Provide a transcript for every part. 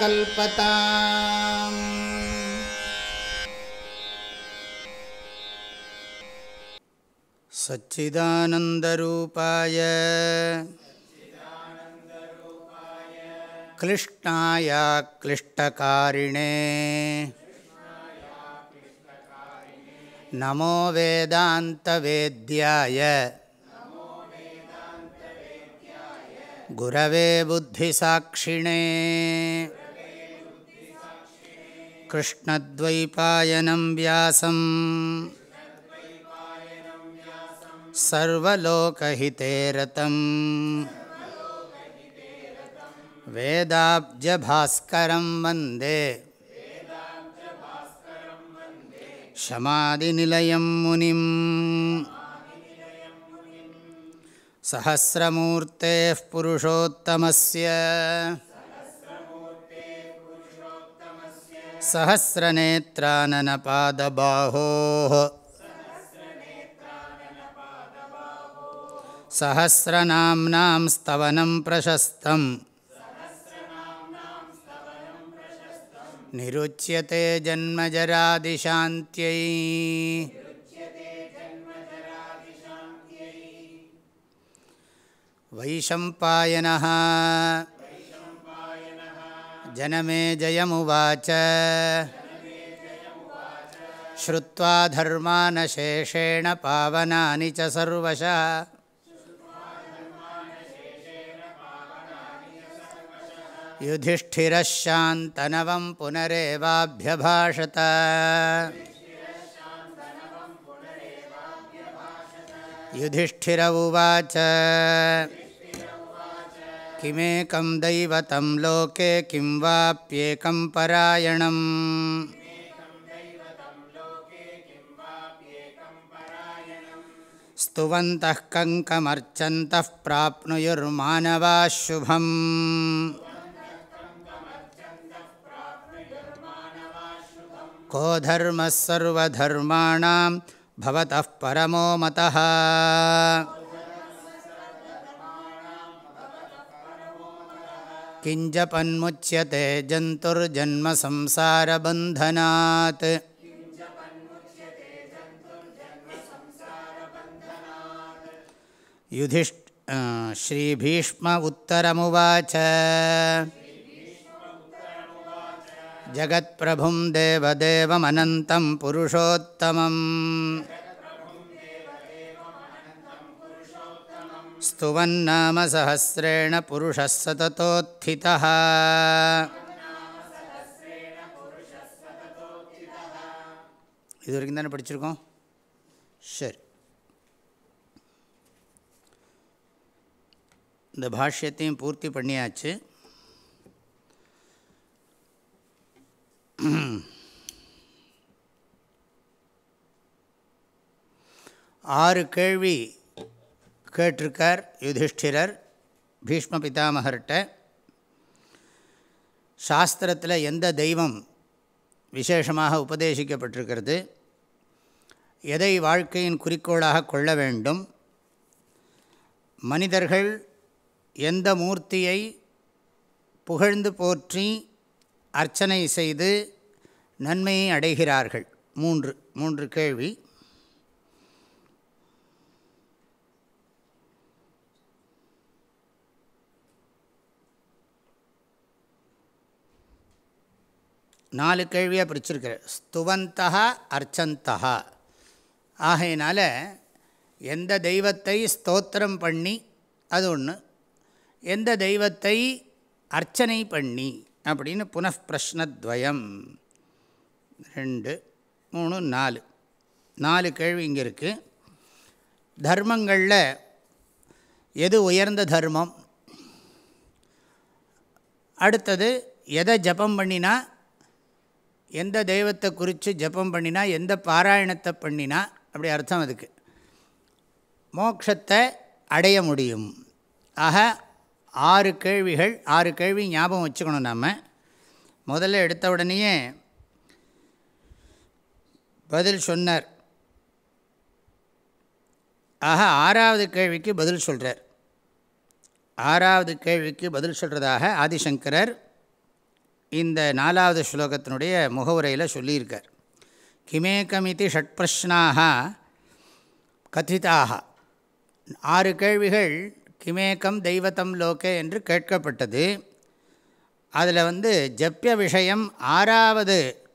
कल्पताम्। सच्चिदानन्दरूपाय क्लिष्टाय क्लिष्टकारिणे। नमो वेदान्तवेद्याय गुरवे बुद्धिसाक्षिणे। कृष्णद्वैपायनं व्यासम् सर्वलोकहिते रतं वेदाब्जभास्करं वन्दे। शमादिनिलयं मुनिम् सहस्रमूर्तेः पुरुषोत्तमस्य। सहस्रनेत्राननपादबाहोः। सहस्रनाम्नां स्तवनं प्रशस्तम्। निरुच्यते जन्मजरादिशान्त्यै वैशम्पायनः जनमे जयमुवाच श्रुत्वा धर्मानशेषेण पावनानि च सर्वशः युधिष्ठिरः शान्तनवं पुनरेवाभ्यभाषत युधिष्ठिर उवाच किमेकं दैवतं लोके किं वाप्येकं परायणम्? स्तुवन्तः कङ्कमर्चन्तः प्राप्नुयुर्मानवाः शुभम् को धर्मः सर्वधर्माणां भवतः परमो मतः किञ्जपन्मुच्यते जन्तुर्जन्मसंसारबन्धनात् युधिष् श्रीभीष्म उत्तरमुवाच जगत्प्रभुं देवदेवमनन्तं पुरुषोत्तमम् स्तुवन्नाम सहस्रेण पुरुषः सततोत्थितः இது வரைக்கும் தானே படிச்சிருக்கோம் சரி இந்த பாஷ்யத்தையும் பூர்த்தி பண்ணியாச்சு ஆறு கேள்வி கேட்டிருக்கார் யுதிஷ்டிரர் பீஷ்ம பிதாமகர்கிட்ட. சாஸ்திரத்தில் எந்த தெய்வம் விசேஷமாக உபதேசிக்கப்பட்டிருக்கிறது? எதை வாழ்க்கையின் குறிக்கோளாக கொள்ள வேண்டும்? மனிதர்கள் எந்த மூர்த்தியை புகழ்ந்து போற்றி அர்ச்சனை செய்து நன்மையை அடைகிறார்கள்? மூன்று மூன்று கேள்வி. நாலு கேள்வியாக பிரிச்சிருக்கிற. ஸ்துவந்தா அர்ச்சந்தா ஆகையினால எந்த தெய்வத்தை ஸ்தோத்திரம் பண்ணி அது ஒன்று எந்த தெய்வத்தை அர்ச்சனை பண்ணி அப்படின்னு புனഃப்பிரஷ்னத்வயம் ரெண்டு மூணு நாலு. நாலு கேள்வி இங்கே இருக்குது தர்மங்களில் எது உயர்ந்த தர்மம்? அடுத்தது எதை ஜபம் பண்ணினா எந்த தெய்வத்தை குறித்து ஜபம் பண்ணினா எந்த பாராயணத்தை பண்ணினா அப்படி அர்த்தம் அதுக்கு. மோக்ஷத்தை அடைய முடியும். ஆக ஆறு கேள்விகள் ஆறு கேள்வி ஞாபகம் வச்சுக்கணும் நாம். முதல்ல எடுத்த உடனேயே பதில் சொன்னார். ஆக ஆறாவது கேள்விக்கு பதில் சொல்கிறார் ஆறாவது கேள்விக்கு பதில் சொல்கிறதாக ஆதிசங்கரர் இந்த நாலாவது ஸ்லோகத்தினுடைய முகவுரையில் சொல்லியிருக்கார். கிமேக்கமிதி ஷட்பிரஷ்னாக கதிதாக ஆறு கேள்விகள் கிமேக்கம் தெய்வத்தம் லோகே என்று கேட்கப்பட்டது. அதில் வந்து ஜப்பிய விஷயம் ஆறாவது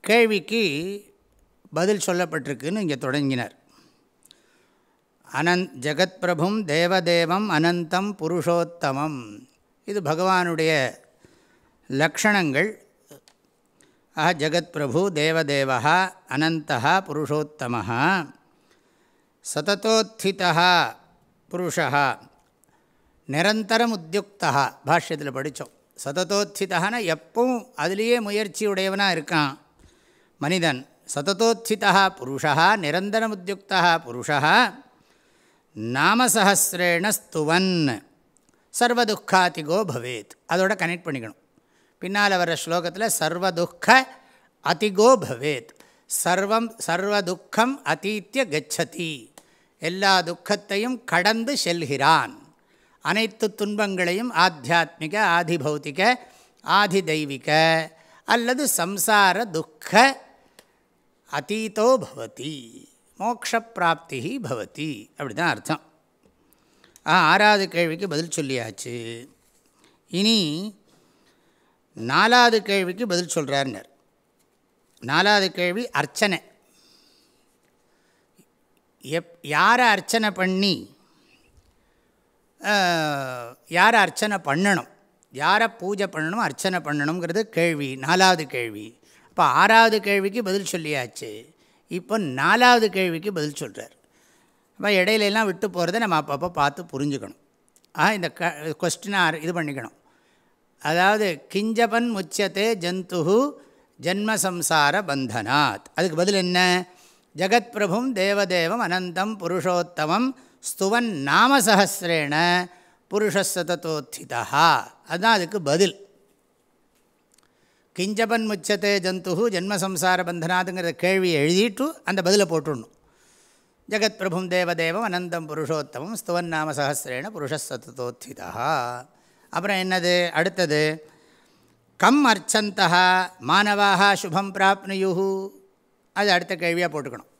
கேள்விக்கு பதில் சொல்லப்பட்டிருக்குன்னு இங்கே தொடங்கினார். அனந்த் ஜெகத் பிரபும் தேவதேவம் அனந்தம் புருஷோத்தமம். இது பகவானுடைய லக்ஷணங்கள். ஆஹ ஜகத்பிரபு தேவதேவா அனந்தா புருஷோத்தம சததோத்திதா புருஷா நிரந்தரம் உத்தியுக்தா பாஷ்யத்தில் படித்தோம் சததோத்திதான எப்பவும் அதுலேயே முயற்சியுடையவனாக இருக்கான். மனிதன். சததோத்திதா புருஷா நிரந்தரம் உத்தியுக்தா புருஷா நாமசஹசிரேண ஸ்துவன். சர்வதுக்காதிகோ பவேத். அதோட கனெக்ட் பண்ணிக்கணும். பின்னால் வர ஸ்லோகத்தில் சர்வதுக்க அதிகோ பவேத். சர்வம் சர்வதுக்கம் அதீத்திய கச்சதி. எல்லா துக்கத்தையும் கடந்து செல்கிறான். அனைத்து துன்பங்களையும் ஆத்தியாத்மிக ஆதி பௌத்திக ஆதி தெய்வீக அல்லது சம்சார துக்க அதீதோ பவதி. மோக்ஷப்பிராப்தி பவதி. அப்படி தான் அர்த்தம் ஆறாவது கேள்விக்கு பதில் சொல்லியாச்சு. இனி நாலாவது கேள்விக்கு பதில் சொல்கிறாருனர் நாலாவது கேள்வி அர்ச்சனை. எப் யாரை அர்ச்சனை பண்ணி யாரை அர்ச்சனை பண்ணணும்? யாரை பூஜை பண்ணணும் அர்ச்சனை பண்ணணுங்கிறது கேள்வி நாலாவது கேள்வி. இப்போ ஆறாவது கேள்விக்கு பதில் சொல்லியாச்சு. இப்போ நாலாவது கேள்விக்கு பதில் சொல்கிறார் அப்போ இடையிலெல்லாம் விட்டு போகிறத நம்ம அப்பப்போ பார்த்து புரிஞ்சுக்கணும். ஆ இந்த க கொஸ்டினை இது பண்ணிக்கணும். அதாவது கிஞ்சபன் முச்சத்தே ஜந்து ஜென்மசம்சார பந்தனாத். அதுக்கு பதில் என்ன? ஜெகத் பிரபும் தேவதேவம் அனந்தம் புருஷோத்தமம் ஸ்துவன் நாமசஹசிரேண புருஷசதத்தோத்திதா அதுதான் அதுக்கு பதில். கிஞ்சபன் முச்சத்தே ஜந்து ஜென்மசம்சார பந்தனாதுங்கிற கேள்வியை எழுதிட்டு அந்த பதிலை போட்டுடணும். ஜெகத் பிரபும் தேவதேவம் அனந்தம் புருஷோத்தமம் ஸ்துவன் நாம சஹசிரேண புருஷசதத்தோத்திதா அப்புறம் என்னது? அடுத்தது கம் அர்ச்சந்தா மாணவாக சுபம் பிராப்னுயு அது அடுத்த கேள்வியாக போட்டுக்கணும்.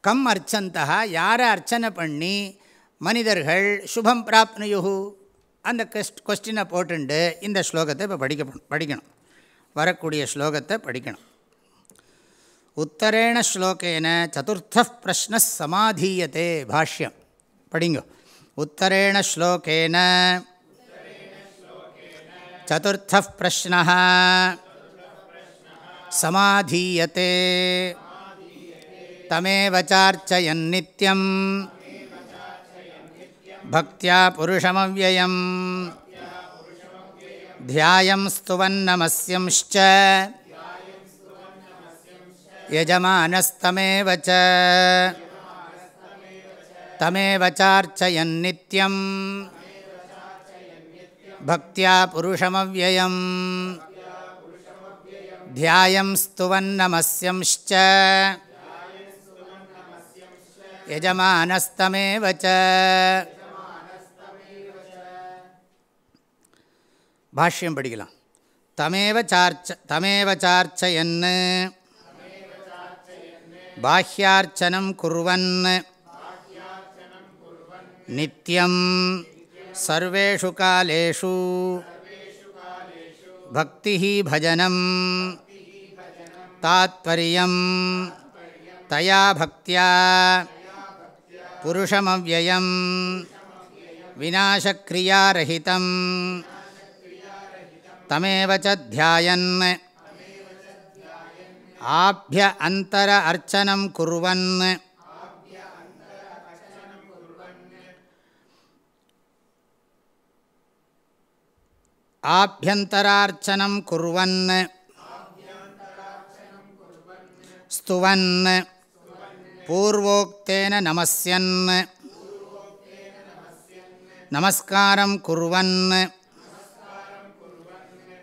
கம் அர்ச்சந்தா யாரை அர்ச்சனை பண்ணி மனிதர்கள் சுபம் பிராப்னுயு அந்த கொஸ்ட் கொஸ்டினை போட்டுண்டு இந்த ஸ்லோகத்தை இப்போ படிக்க படிக்கணும். வரக்கூடிய ஸ்லோகத்தை படிக்கணும். உத்தரேண ஸ்லோகேன சதுர்த்த பிரஷ்ன சமாதீயத்தே பாஷ்யம். படிங்க. உத்தரேண ஸ்லோகேன चतुर्थः प्रश्नः समाधीयते तमेव चार्चयन्नित्यं भक्त्या पुरुषमव्ययम् ध्यायं स्तुवन्नमस्यंश्च यजमानस्तमेव च तमेव चार्चयन्नित्यम् भक्त्या पुरुषमव्ययम् ध्यायं स्तुवन्नमस्यंश्च यजमानस्तमेव च பாஷ்யம் படிக்கலாம் தமேவ சார்ச்ச தமேவ சார்ச்சயன் பாஹ்யார்ச்சனம் குர்வன் நித்யம் सर्वेषु कालेषु भक्तिः भजनं तात्पर्यं तया भक्त्या पुरुषमव्ययं विनाशक्रियारहितं तमेव च ध्यायन् आभ्य अन्तर अर्चनं कुर्वन् ஆபியந்தரார்ச்சனம் குர்வன் ஸ்துவன் பூர்வோக்தேன நமஸ்யன் நமஸ்காரம் குர்வன்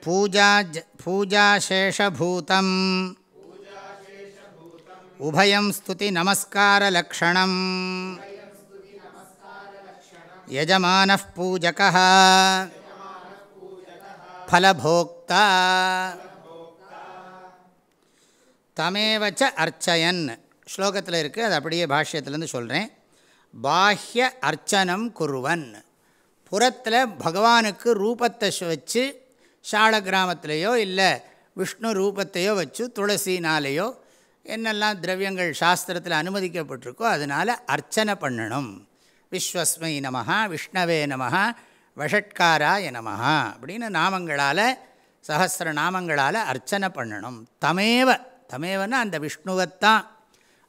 பூஜா பூஜாசேஷபூதம் உபயம் ஸ்துதி நமஸ்காரலக்ஷணம் यजमानः पूजकः ஃபலபோக்தா தமேவச்ச அர்ச்சயன் ஸ்லோகத்தில் இருக்குது அது அப்படியே பாஷ்யத்துலேருந்து சொல்கிறேன் பாஹ்ய அர்ச்சனம் குருவன். புறத்தில் பகவானுக்கு ரூபத்தை வச்சு சால கிராமத்திலேயோ இல்லை விஷ்ணு ரூபத்தையோ வச்சு துளசினாலேயோ என்னெல்லாம் திரவியங்கள் சாஸ்திரத்தில் அனுமதிக்கப்பட்டிருக்கோ அதனால் அர்ச்சனை பண்ணணும். விஸ்வஸ்மை நமகா விஷ்ணவே நமகா வஷட்காராய நமஹா அப்படின்னு நாமங்களால் சகசிர நாமங்களால் அர்ச்சனை பண்ணணும். தமேவ தமேவன்னா அந்த விஷ்ணுவைத்தான்.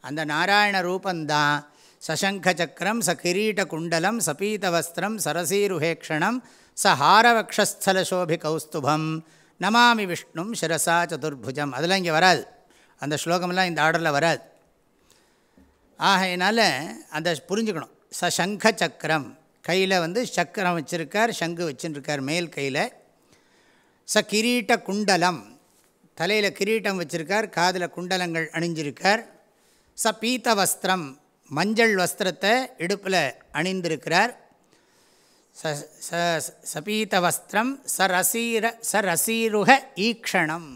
அந்த நாராயண ரூபந்தான். சசங்க சக்கரம் ச கிரீட குண்டலம் சபீத வஸ்திரம் சரசீருஹேக்ஷணம் ச ஹாரவக்ஷஸ்தலசோபி கௌஸ்துபம் நமாமி விஷ்ணும் சிரசா சதுர்புஜம். அதெல்லாம் இங்கே வராது. அந்த ஸ்லோகமெல்லாம் இந்த ஆர்டரில் வராது. ஆகையினால அந்த புரிஞ்சுக்கணும். ச சங்க சக்கரம் கையில் வந்து சக்கரம் வச்சுருக்கார் சங்கு வச்சுருக்கார் மேல் கையில். ச கிரீட்ட குண்டலம். தலையில் கிரீட்டம் வச்சுருக்கார் காதில் குண்டலங்கள் அணிஞ்சிருக்கார். ச பீத்த வஸ்திரம் மஞ்சள் வஸ்திரத்தை இடுப்பில் அணிந்திருக்கிறார். ச ச சபீத வஸ்திரம் ச ரசீர ச ரசீருக ஈக்ஷணம்.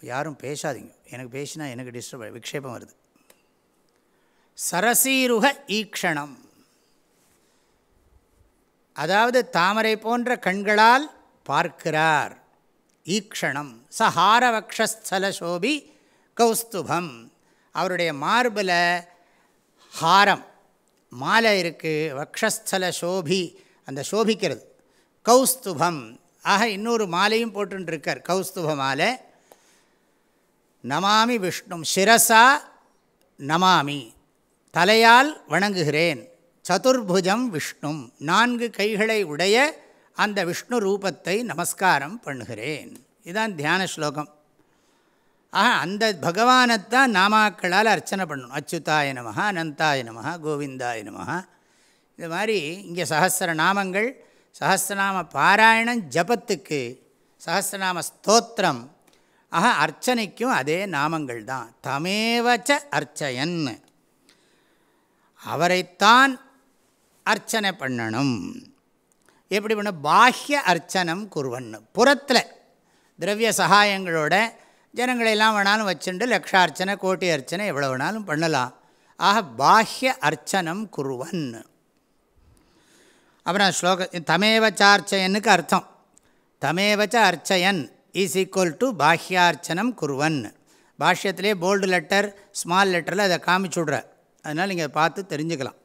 யாரும் பேசாதீங்க. எனக்கு பேசினா எனக்கு டிஸ்டர்ப் விக்ஷேபம் வருது. சரசீருக ஈக்ஷணம். அதாவது தாமரை போன்ற கண்களால் பார்க்கிறார். ஈக்ஷணம் சஹாரவக்ஷஸ்தலசோபி கௌஸ்துபம். அவருடைய மார்பில் ஹாரம் மாலை இருக்குது வக்ஷஸ்தல சோபி அந்த சோபிக்கிறது. கௌஸ்துபம். ஆக இன்னொரு மாலையும் போட்டுருக்கார் கௌஸ்துப மாலை. நமாமி விஷ்ணு சிரசா நமாமி. தலையால் வணங்குகிறேன். சதுர்புஜம் விஷ்ணும். நான்கு கைகளை உடைய அந்த விஷ்ணு ரூபத்தை நமஸ்காரம் பண்ணுகிறேன். இதுதான் தியான ஸ்லோகம். ஆஹா அந்த பகவானைத்தான் நாமாக்களால் அர்ச்சனை பண்ணணும் அச்சுதாய நமஹா அனந்தாய நமஹா கோவிந்தாய நமஹா. இது மாதிரி இங்கே சஹசிர நாமங்கள் சஹசிரநாம பாராயணம் ஜபத்துக்கு சஹசிரநாம ஸ்தோத்திரம். ஆஹா அர்ச்சனைக்கும் அதே நாமங்கள் தான். தமேவச்ச அர்ச்சயன் அவரைத்தான் அர்ச்சனை பண்ணணும். எப்படி பண்ண? பாஹ்ய அர்ச்சனம் குருவன்னு. புறத்தில் திரவிய சகாயங்களோட ஜனங்களெல்லாம் வேணாலும் வச்சுண்டு லக்ஷார்ச்சனை கோட்டி அர்ச்சனை எவ்வளோ வேணாலும் பண்ணலாம். ஆக பாஹ்ய அர்ச்சனம் குருவன் அப்புறம் ஸ்லோக தமேவச்சார்ச்சயனுக்கு அர்த்தம். தமேவச்ச அர்ச்சயன் இஸ் ஈக்குவல் டு பாஹ்யார்ச்சனம் குருவன் பாஷ்யத்திலே போல்டு லெட்டர் ஸ்மால் லெட்டரில் அதை காமிச்சுடுற அதனால் நீங்கள் பார்த்து தெரிஞ்சுக்கலாம்.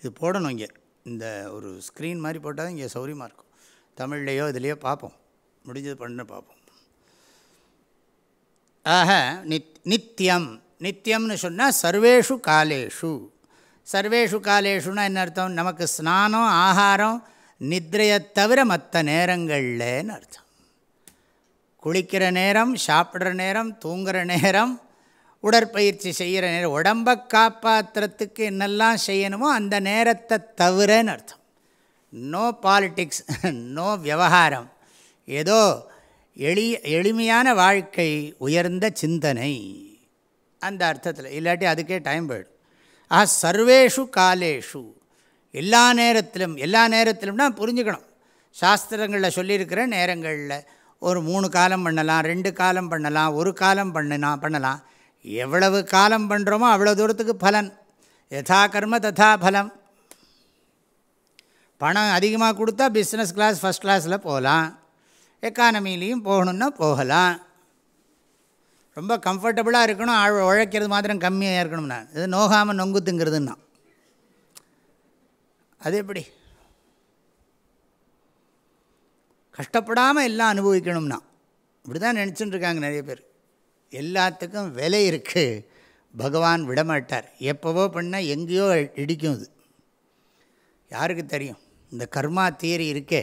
இது போடணும் இங்கே. இந்த ஒரு ஸ்க்ரீன் மாதிரி போட்டால் தான் இங்கே சௌரியமாக இருக்கும். தமிழ்லையோ இதுலேயோ பார்ப்போம். முடிஞ்சது பண்ண பார்ப்போம். ஆக நித் நித்தியம் நித்தியம்னு சொன்னால் சர்வேஷு காலேஷு. சர்வேஷு காலேஷுனா என்ன அர்த்தம்? நமக்கு ஸ்நானம் ஆகாரம் நித்ரையை தவிர மற்ற நேரங்கள்லன்னு அர்த்தம். குளிக்கிற நேரம் சாப்பிட்ற நேரம் தூங்குகிற நேரம் உடற்பயிற்சி செய்கிற நேரம். உடம்பை காப்பாற்றுறதுக்கு என்னெல்லாம் செய்யணுமோ அந்த நேரத்தை தவிரன்னு அர்த்தம். நோ பாலிட்டிக்ஸ் நோ விவகாரம். ஏதோ எளிய எளிமையான வாழ்க்கை உயர்ந்த சிந்தனை. அந்த அர்த்தத்தில். இல்லாட்டி அதுக்கே டைம் போயிடும். ஆ சர்வேஷு காலேஷு. எல்லா நேரத்திலும் எல்லா நேரத்திலும்னா புரிஞ்சுக்கணும். சாஸ்திரங்களில் சொல்லியிருக்கிற நேரங்களில் ஒரு மூணு காலம் பண்ணலாம் ரெண்டு காலம் பண்ணலாம் ஒரு காலம் பண்ணலாம் பண்ணலாம். எவ்வளவு காலம் பண்ணுறோமோ அவ்வளோ தூரத்துக்கு பலன். யதா கர்ம ததா பலம். பணம் அதிகமாக கொடுத்தா பிஸ்னஸ் கிளாஸ் ஃபஸ்ட் கிளாஸில் போகலாம் எக்கானமிலையும் போகணுன்னா போகலாம். ரொம்ப கம்ஃபர்டபுளாக இருக்கணும். ஆழ் உழைக்கிறது மாத்திரம் கம்மியாக இருக்கணும்னா. இது நோகாமல் நொங்குத்துங்கிறதுன்னா அது எப்படி? கஷ்டப்படாமல் எல்லாம் அனுபவிக்கணும்னா. இப்படி தான் நினச்சிட்டுருக்காங்க நிறைய பேர். எல்லாத்துக்கும் விலை இருக்குது பகவான் விடமாட்டார். எப்போவோ பண்ணால் எங்கேயோ இடிக்கும் இது. யாருக்கு தெரியும்? இந்த கர்மா தியரி இருக்கே.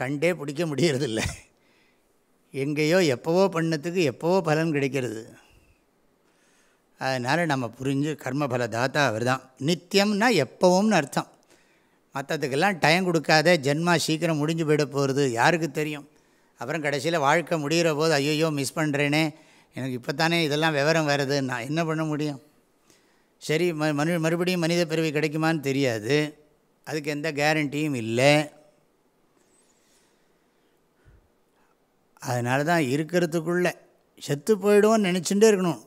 கண்டே பிடிக்க முடியறதில்ல. எங்கேயோ எப்போவோ பண்ணத்துக்கு எப்போவோ பலன் கிடைக்கிறது. அதனால் நம்ம புரிஞ்சு கர்மபல தாத்தா அவர் தான் நித்தியம்னா எப்போவும்னு அர்த்தம். மற்றதுக்கெல்லாம் டைம் கொடுக்காத ஜென்மா சீக்கிரம் முடிஞ்சு போயிட போகிறது யாருக்கு தெரியும்? அப்புறம் கடைசியில் வாழ்க்கை முடிகிற போது ஐயோ மிஸ் பண்ணுறேனே எனக்கு இப்போ தானே இதெல்லாம் விவரம் வருது. நான் என்ன பண்ண முடியும்? சரி ம மனு மறுபடியும் மனித பிறவி கிடைக்குமான்னு தெரியாது. அதுக்கு எந்த கேரண்டியும் இல்லை. அதனால தான் இருக்கிறதுக்குள்ளே செத்து போயிடுவோம்னு நினச்சிட்டே இருக்கணும்.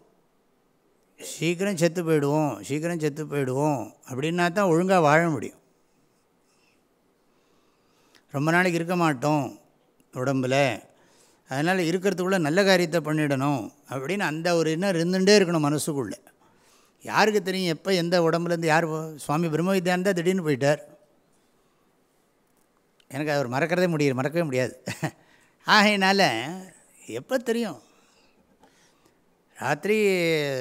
சீக்கிரம் செத்து போயிடுவோம் சீக்கிரம் செத்து போயிடுவோம் அப்படின்னா தான் ஒழுங்காக வாழ முடியும். ரொம்ப நாளைக்கு இருக்க மாட்டோம் உடம்பில். அதனால் இருக்கிறதுக்குள்ளே நல்ல காரியத்தை பண்ணிடணும் அப்படின்னு அந்த ஒரு இன்னும் இருந்துகிட்டே இருக்கணும் மனசுக்குள்ளே. யாருக்கு தெரியும் எப்போ எந்த உடம்புலேருந்து யார் சுவாமி பிரம்ம வித்யானந்தா திடீர்னு போயிட்டார். எனக்கு அவர் மறக்கிறதே முடியாது மறக்கவே முடியாது. ஆகையினால எப்போ தெரியும்? ராத்திரி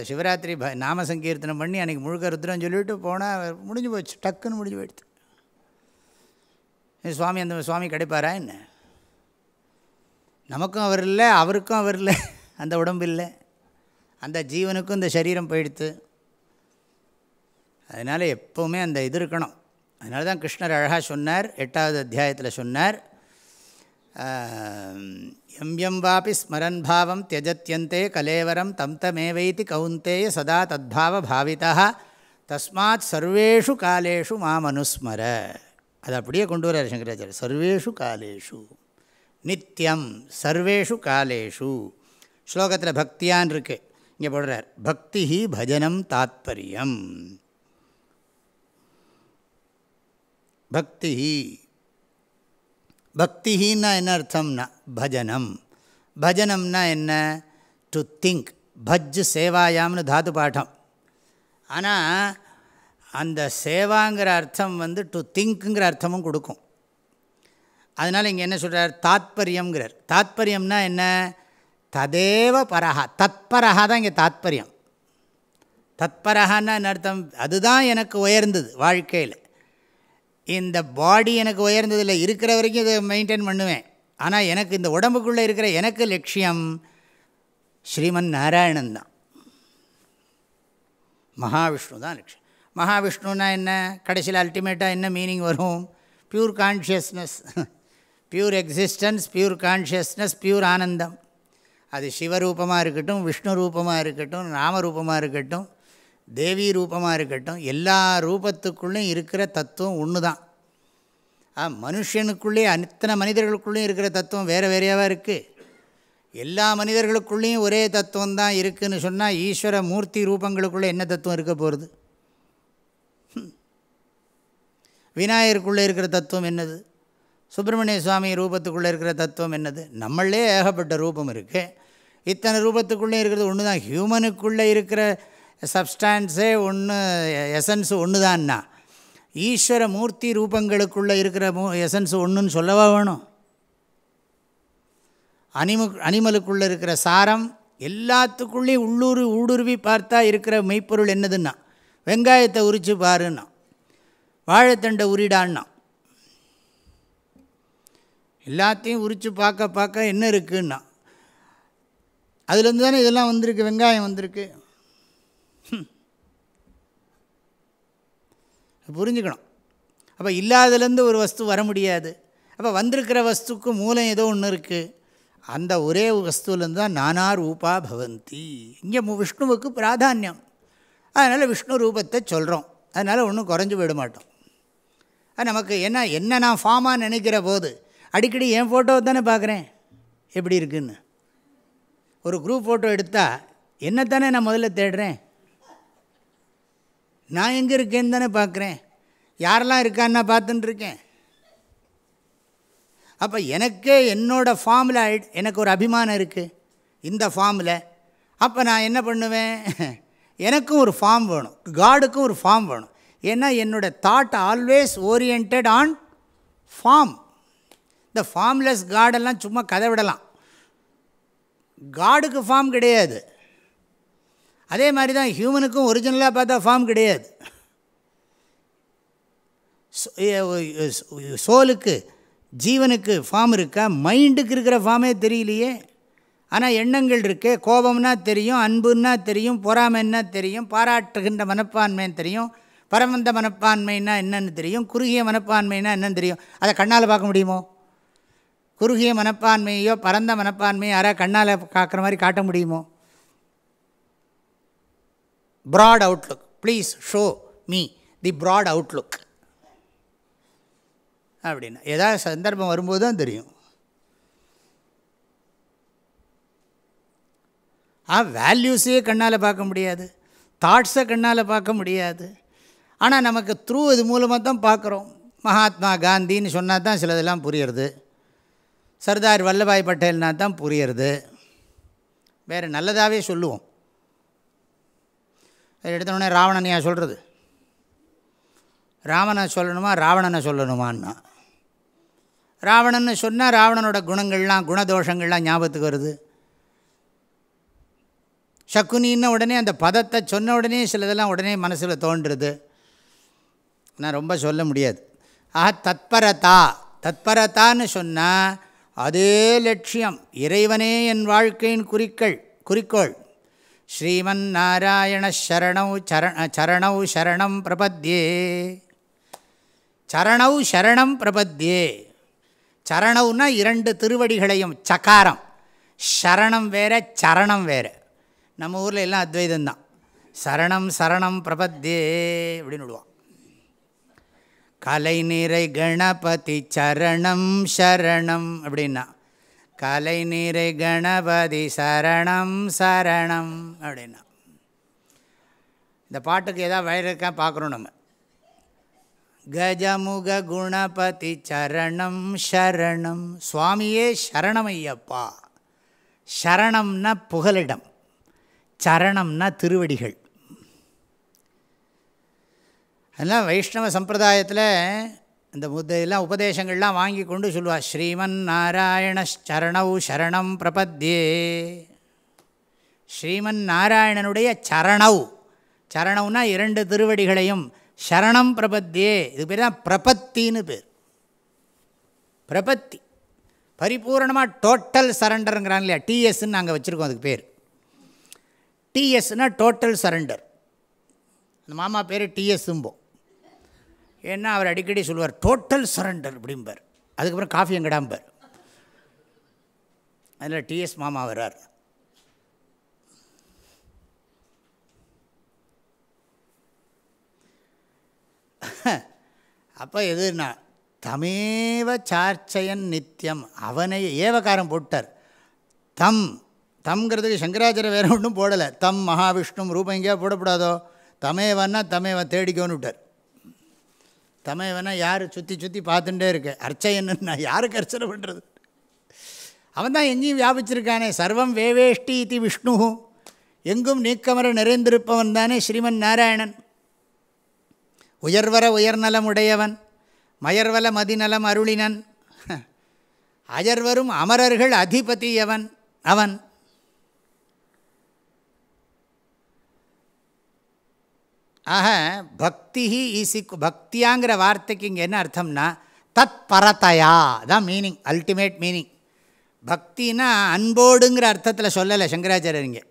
சிவராத்திரி ப நாம சங்கீர்த்தனம் பண்ணி அன்றைக்கி முழுக்க ருத்ரம் சொல்லிவிட்டு போனால் முடிஞ்சு போச்சு டக்குன்னு முடிஞ்சு போயிடுது. சுவாமி அந்த சுவாமி கிடைப்பாரா என்ன? நமக்கும் அவர் இல்லை அவருக்கும் அவர் இல்லை. அந்த உடம்பு இல்லை. அந்த ஜீவனுக்கும் இந்த சரீரம் போயிடுத்து. அதனால் எப்போவுமே அந்த இது இருக்கணும். அதனால தான் கிருஷ்ணர் அழகாக சொன்னார் எட்டாவது அத்தியாயத்தில் சொன்னார். எம் எம் வாபி ஸ்மரன் பாவம் தியஜத்தியந்தே கலேவரம் தம் தமேவைத்தி கவுந்தேய சதா தத்பாவ பாவிதா. தஸ்மாத் சர்வேஷு காலேஷு மாமனுஸ்மர. அதை அப்படியே கொண்டு வர்றார் சங்கராச்சாரியர் சர்வேஷு காலேஷு. நித்தியம் சர்வேஷு காலேஷு. ஸ்லோகத்தில் பக்தியான் இருக்கு. இங்கே போடுறார். பக்தி பஜனம் தாத்பரியம். பக்தி பக்திஹின்னா என்ன அர்த்தம்னா பஜனம். பஜனம்னா என்ன? டு திங்க் பஜ் சேவாயாம்னு தாது பாடம் ஆனால் அந்த சேவாங்கிற அர்த்தம் வந்து டு திங்க்குங்கிற அர்த்தமும் கொடுக்கும். அதனால் இங்கே என்ன சொல்கிறார் தாத்பரியங்கிறார் தாத்பரியம்னா என்ன? ததேவ பரஹா. தத்பரஹா தான் இங்கே தாத்பரியம். தத்பரஹான்னா அர்த்தம்? அதுதான் எனக்கு உயர்ந்தது வாழ்க்கையில். இந்த பாடி எனக்கு உயர்ந்ததில் இருக்கிற வரைக்கும் இதை மெயின்டைன் பண்ணுவேன். ஆனால் எனக்கு இந்த உடம்புக்குள்ளே இருக்கிற எனக்கு லட்சியம் ஸ்ரீமன் நாராயணன் தான். மகாவிஷ்ணு தான் லட்சியம். மகாவிஷ்ணுன்னா என்ன? கடைசியில் அல்டிமேட்டாக என்ன மீனிங் வரும்? Pure consciousness pure existence pure consciousness pure ஆனந்தம். அது சிவரூபமாக இருக்கட்டும் விஷ்ணு ரூபமாக இருக்கட்டும் நாமரூபமாக இருக்கட்டும் தேவி ரூபமாக இருக்கட்டும் எல்லா ரூபத்துக்குள்ளேயும் இருக்கிற தத்துவம் ஒன்று தான் மனுஷனுக்குள்ளே அத்தனை மனிதர்களுக்குள்ளேயும் இருக்கிற தத்துவம் வேறு வேறையாவாக இருக்குது எல்லா மனிதர்களுக்குள்ளேயும் ஒரே தத்துவம் தான் இருக்குதுன்னு சொன்னால் ஈஸ்வர மூர்த்தி ரூபங்களுக்குள்ளே என்ன தத்துவம் இருக்க போகிறது விநாயகருக்குள்ளே இருக்கிற தத்துவம் என்னது? சுப்பிரமணிய சுவாமி ரூபத்துக்குள்ளே இருக்கிற தத்துவம் என்னது? நம்மளே ஏகப்பட்ட ரூபம் இருக்குது இத்தனை ரூபத்துக்குள்ளே இருக்கிறது ஒன்று தான். ஹியூமனுக்குள்ளே இருக்கிற சப்ஸ்டான்ஸே ஒன்று எசன்ஸ் ஒன்று தான்னா? ஈஸ்வர மூர்த்தி ரூபங்களுக்குள்ளே இருக்கிற மூ எசன்ஸ் ஒன்றுன்னு சொல்லவா வேணும்? அனிமு அனிமலுக்குள்ளே இருக்கிற சாரம் எல்லாத்துக்குள்ளேயும் உள்ளூர் ஊடுருவி பார்த்தா இருக்கிற மெய்ப்பொருள் என்னதுன்னா? வெங்காயத்தை உரித்து பாருன்னா? வாழைத்தண்டை உரிடான்னா? எல்லாத்தையும் உரித்து பார்க்க பார்க்க என்ன இருக்குன்னா? அதுலேருந்து தானே இதெல்லாம் வந்திருக்கு வெங்காயம் வந்திருக்கு. புரிஞ்சுக்கணும். அப்போ இல்லாதலேருந்து ஒரு வஸ்து வர முடியாது. அப்போ வந்திருக்கிற வஸ்துக்கு மூலம் ஏதோ ஒன்று இருக்குது அந்த ஒரே வஸ்துவிலேருந்து தான் நானா ரூபா பவந்தி. இங்கே விஷ்ணுவுக்கு பிராதானியம். அதனால் விஷ்ணு ரூபத்தை சொல்கிறோம் அதனால் ஒன்றும் குறைஞ்சி விட மாட்டோம். அது நமக்கு என்ன என்ன நான் ஃபார்மாக நினைக்கிற போது அடிக்கடி என் ஃபோட்டோவை தானே பார்க்குறேன். எப்படி இருக்குன்னு? ஒரு குரூப் ஃபோட்டோ எடுத்தால் என்னத்தானே நான் முதல்ல தேடுறேன்? நான் எங்கே இருக்கேன்னு தானே பார்க்குறேன். யாரெல்லாம் இருக்கான்னு நான் பார்த்துட்டுருக்கேன் அப்போ எனக்கே என்னோடய ஃபார்மில் எனக்கு ஒரு அபிமானம் இருக்குது இந்த ஃபார்மில் அப்போ நான் என்ன பண்ணுவேன்? எனக்கும் ஒரு ஃபார்ம் வேணும். காடுக்கும் ஒரு ஃபார்ம் வேணும். ஏன்னா என்னோடய thought always orient on form இந்த ஃபார்ம்லெஸ் காடெல்லாம் சும்மா கதை விடலாம். காடுக்கு ஃபார்ம் கிடையாது. அதே மாதிரி தான் ஹியூமனுக்கும் ஒரிஜினலாக பார்த்தா ஃபார்ம் கிடையாது. சோலுக்கு ஜீவனுக்கு ஃபார்ம் இருக்கா? மைண்டுக்கு இருக்கிற ஃபார்மே தெரியலையே. ஆனால் எண்ணங்கள் இருக்கே. கோபம்னா தெரியும் அன்புன்னா தெரியும் பொறாமைன்னா தெரியும் பாராட்டுகின்ற மனப்பான்மைன்னு தெரியும் பரமந்த மனப்பான்மைன்னா என்னென்னு தெரியும் குறுகிய மனப்பான்மைன்னா என்னென்னு தெரியும். அதை கண்ணால் பார்க்க முடியுமோ? குறுகிய மனப்பான்மையோ பரந்த மனப்பான்மையோ யாராவது கண்ணால் காக்கிற மாதிரி காட்ட முடியுமோ? Broad outlook please show me the broad outlook அப்படின்னா ஏதாவது சந்தர்ப்பம் வரும்போது தான் தெரியும். ஆ வேல்யூஸே கண்ணால் பார்க்க முடியாது. தாட்ஸை கண்ணால் பார்க்க முடியாது. ஆனால் நமக்கு த்ரூ இது மூலமாக தான் பார்க்குறோம். மகாத்மா காந்தின்னு சொன்னால் தான் சிலதெல்லாம் புரியுறது. சர்தார் வல்லபாய் பட்டேல்னா தான் புரியுறது. வேறு நல்லதாகவே சொல்லுவோம். எடுத்தோடனே ராவணனையா சொல்கிறது ராமனை சொல்லணுமா ராவணனை சொல்லணுமான்னா? ராவணன்னு சொன்னால் ராவணனோட குணங்கள்லாம் குணதோஷங்கள்லாம் ஞாபகத்துக்கு வருது. சக்குனின்ன உடனே அந்த பதத்தை சொன்ன உடனே சிலதெல்லாம் உடனே மனசில் தோன்றுறது. நான் ரொம்ப சொல்ல முடியாது. ஆஹா தத்பரதா தத்பரதான்னு சொன்னால் அதே லட்சியம் இறைவனே என் வாழ்க்கையின் குறிக்கள் குறிக்கோள். ஸ்ரீமன் நாராயண சரணவ் சரண சரணௌ சரணம் பிரபத்யே. சரணௌ சரணம் பிரபத்யே. சரணவுனா இரண்டு திருவடிகளையும் சகாரம். சரணம் வேறு சரணம் வேறு. நம்ம ஊரில் எல்லாம் அத்வைதந்தான் சரணம் சரணம் பிரபத்தே அப்படின்னு விடுவான். கலை நீரை கணபதி சரணம் சரணம் அப்படின்னா. கலை நீரை கணபதி சரணம் சரணம் அப்படின்னா. இந்த பாட்டுக்கு ஏதாவது வயிறு பார்க்குறோம் நம்ம. கஜமுக குணபதி சரணம் சரணம். சுவாமியே சரணம் ஐயப்பா சரணம்னா புகலிடம். சரணம்னா திருவடிகள். அதெல்லாம் வைஷ்ணவ சம்பிரதாயத்தில் இந்த முத்தையெல்லாம் உபதேசங்கள்லாம் வாங்கி கொண்டு சொல்லுவா ஸ்ரீமன் நாராயண சரணௌ சரணம் பிரபத்யே. ஸ்ரீமன் நாராயணனுடைய சரணௌ சரணவுனா இரண்டு திருவடிகளையும் சரணம் பிரபத்தியே இது பேர் தான் பிரபத்தின்னு பேர். பிரபத்தி. பரிபூர்ணமாக டோட்டல் சரண்டருங்கிறாங்க இல்லையா டிஎஸ்ன்னு நாங்கள் வச்சுருக்கோம் அதுக்கு பேர். டிஎஸ்னால் டோட்டல் சரண்டர் அந்த மாமா பேர் டிஎஸ்ஸும்போம் ஏன்னா அவர் அடிக்கடி சொல்லுவார் டோட்டல் சரண்டர் அப்படிம்பார். அதுக்கப்புறம் காஃபி எங்கடாம்பார் அதில் டிஎஸ் மாமா வர்றார். அப்போ எதுனா தமேவ சார்ச்சயன் நித்தியம் அவனை ஏவகாரம் போட்டார். தம் தம்ங்கிறதுக்கு சங்கராச்சாரிய வேறு ஒன்றும் போடலை. தம் மகாவிஷ்ணு ரூபம் எங்கேயா போடக்கூடாதோ தமேவன்னா தமேவன் தேடிக்கோன்னு விட்டார். தமேவனா யார்? சுற்றி சுற்றி பார்த்துட்டே இருக்கு. அர்ச்சையன்னு யாருக்கு அர்ச்சனை பண்ணுறது அவன் தான் எங்கேயும் வியாபிச்சிருக்கானே. சர்வம் வேவேஷ்டி இது விஷ்ணு எங்கும் நீக்கமர நிறைந்திருப்பவன் தானே ஸ்ரீமன் நாராயணன். உயர்வர உயர்நலம் உடையவன். மயர்வல மதிநலம் அருளினன். அயர்வரும் அமரர்கள் அதிபதி அவன். ஆக பக்தி ஈசி பக்தியாங்கிற வார்த்தைக்கு இங்கே என்ன அர்த்தம்னா தத் பரத்தையா தான் மீனிங் அல்டிமேட் மீனிங் பக்தினா அன்போடுங்கிற அர்த்தத்தில் சொல்லலை சங்கராச்சாரியர் இங்கே.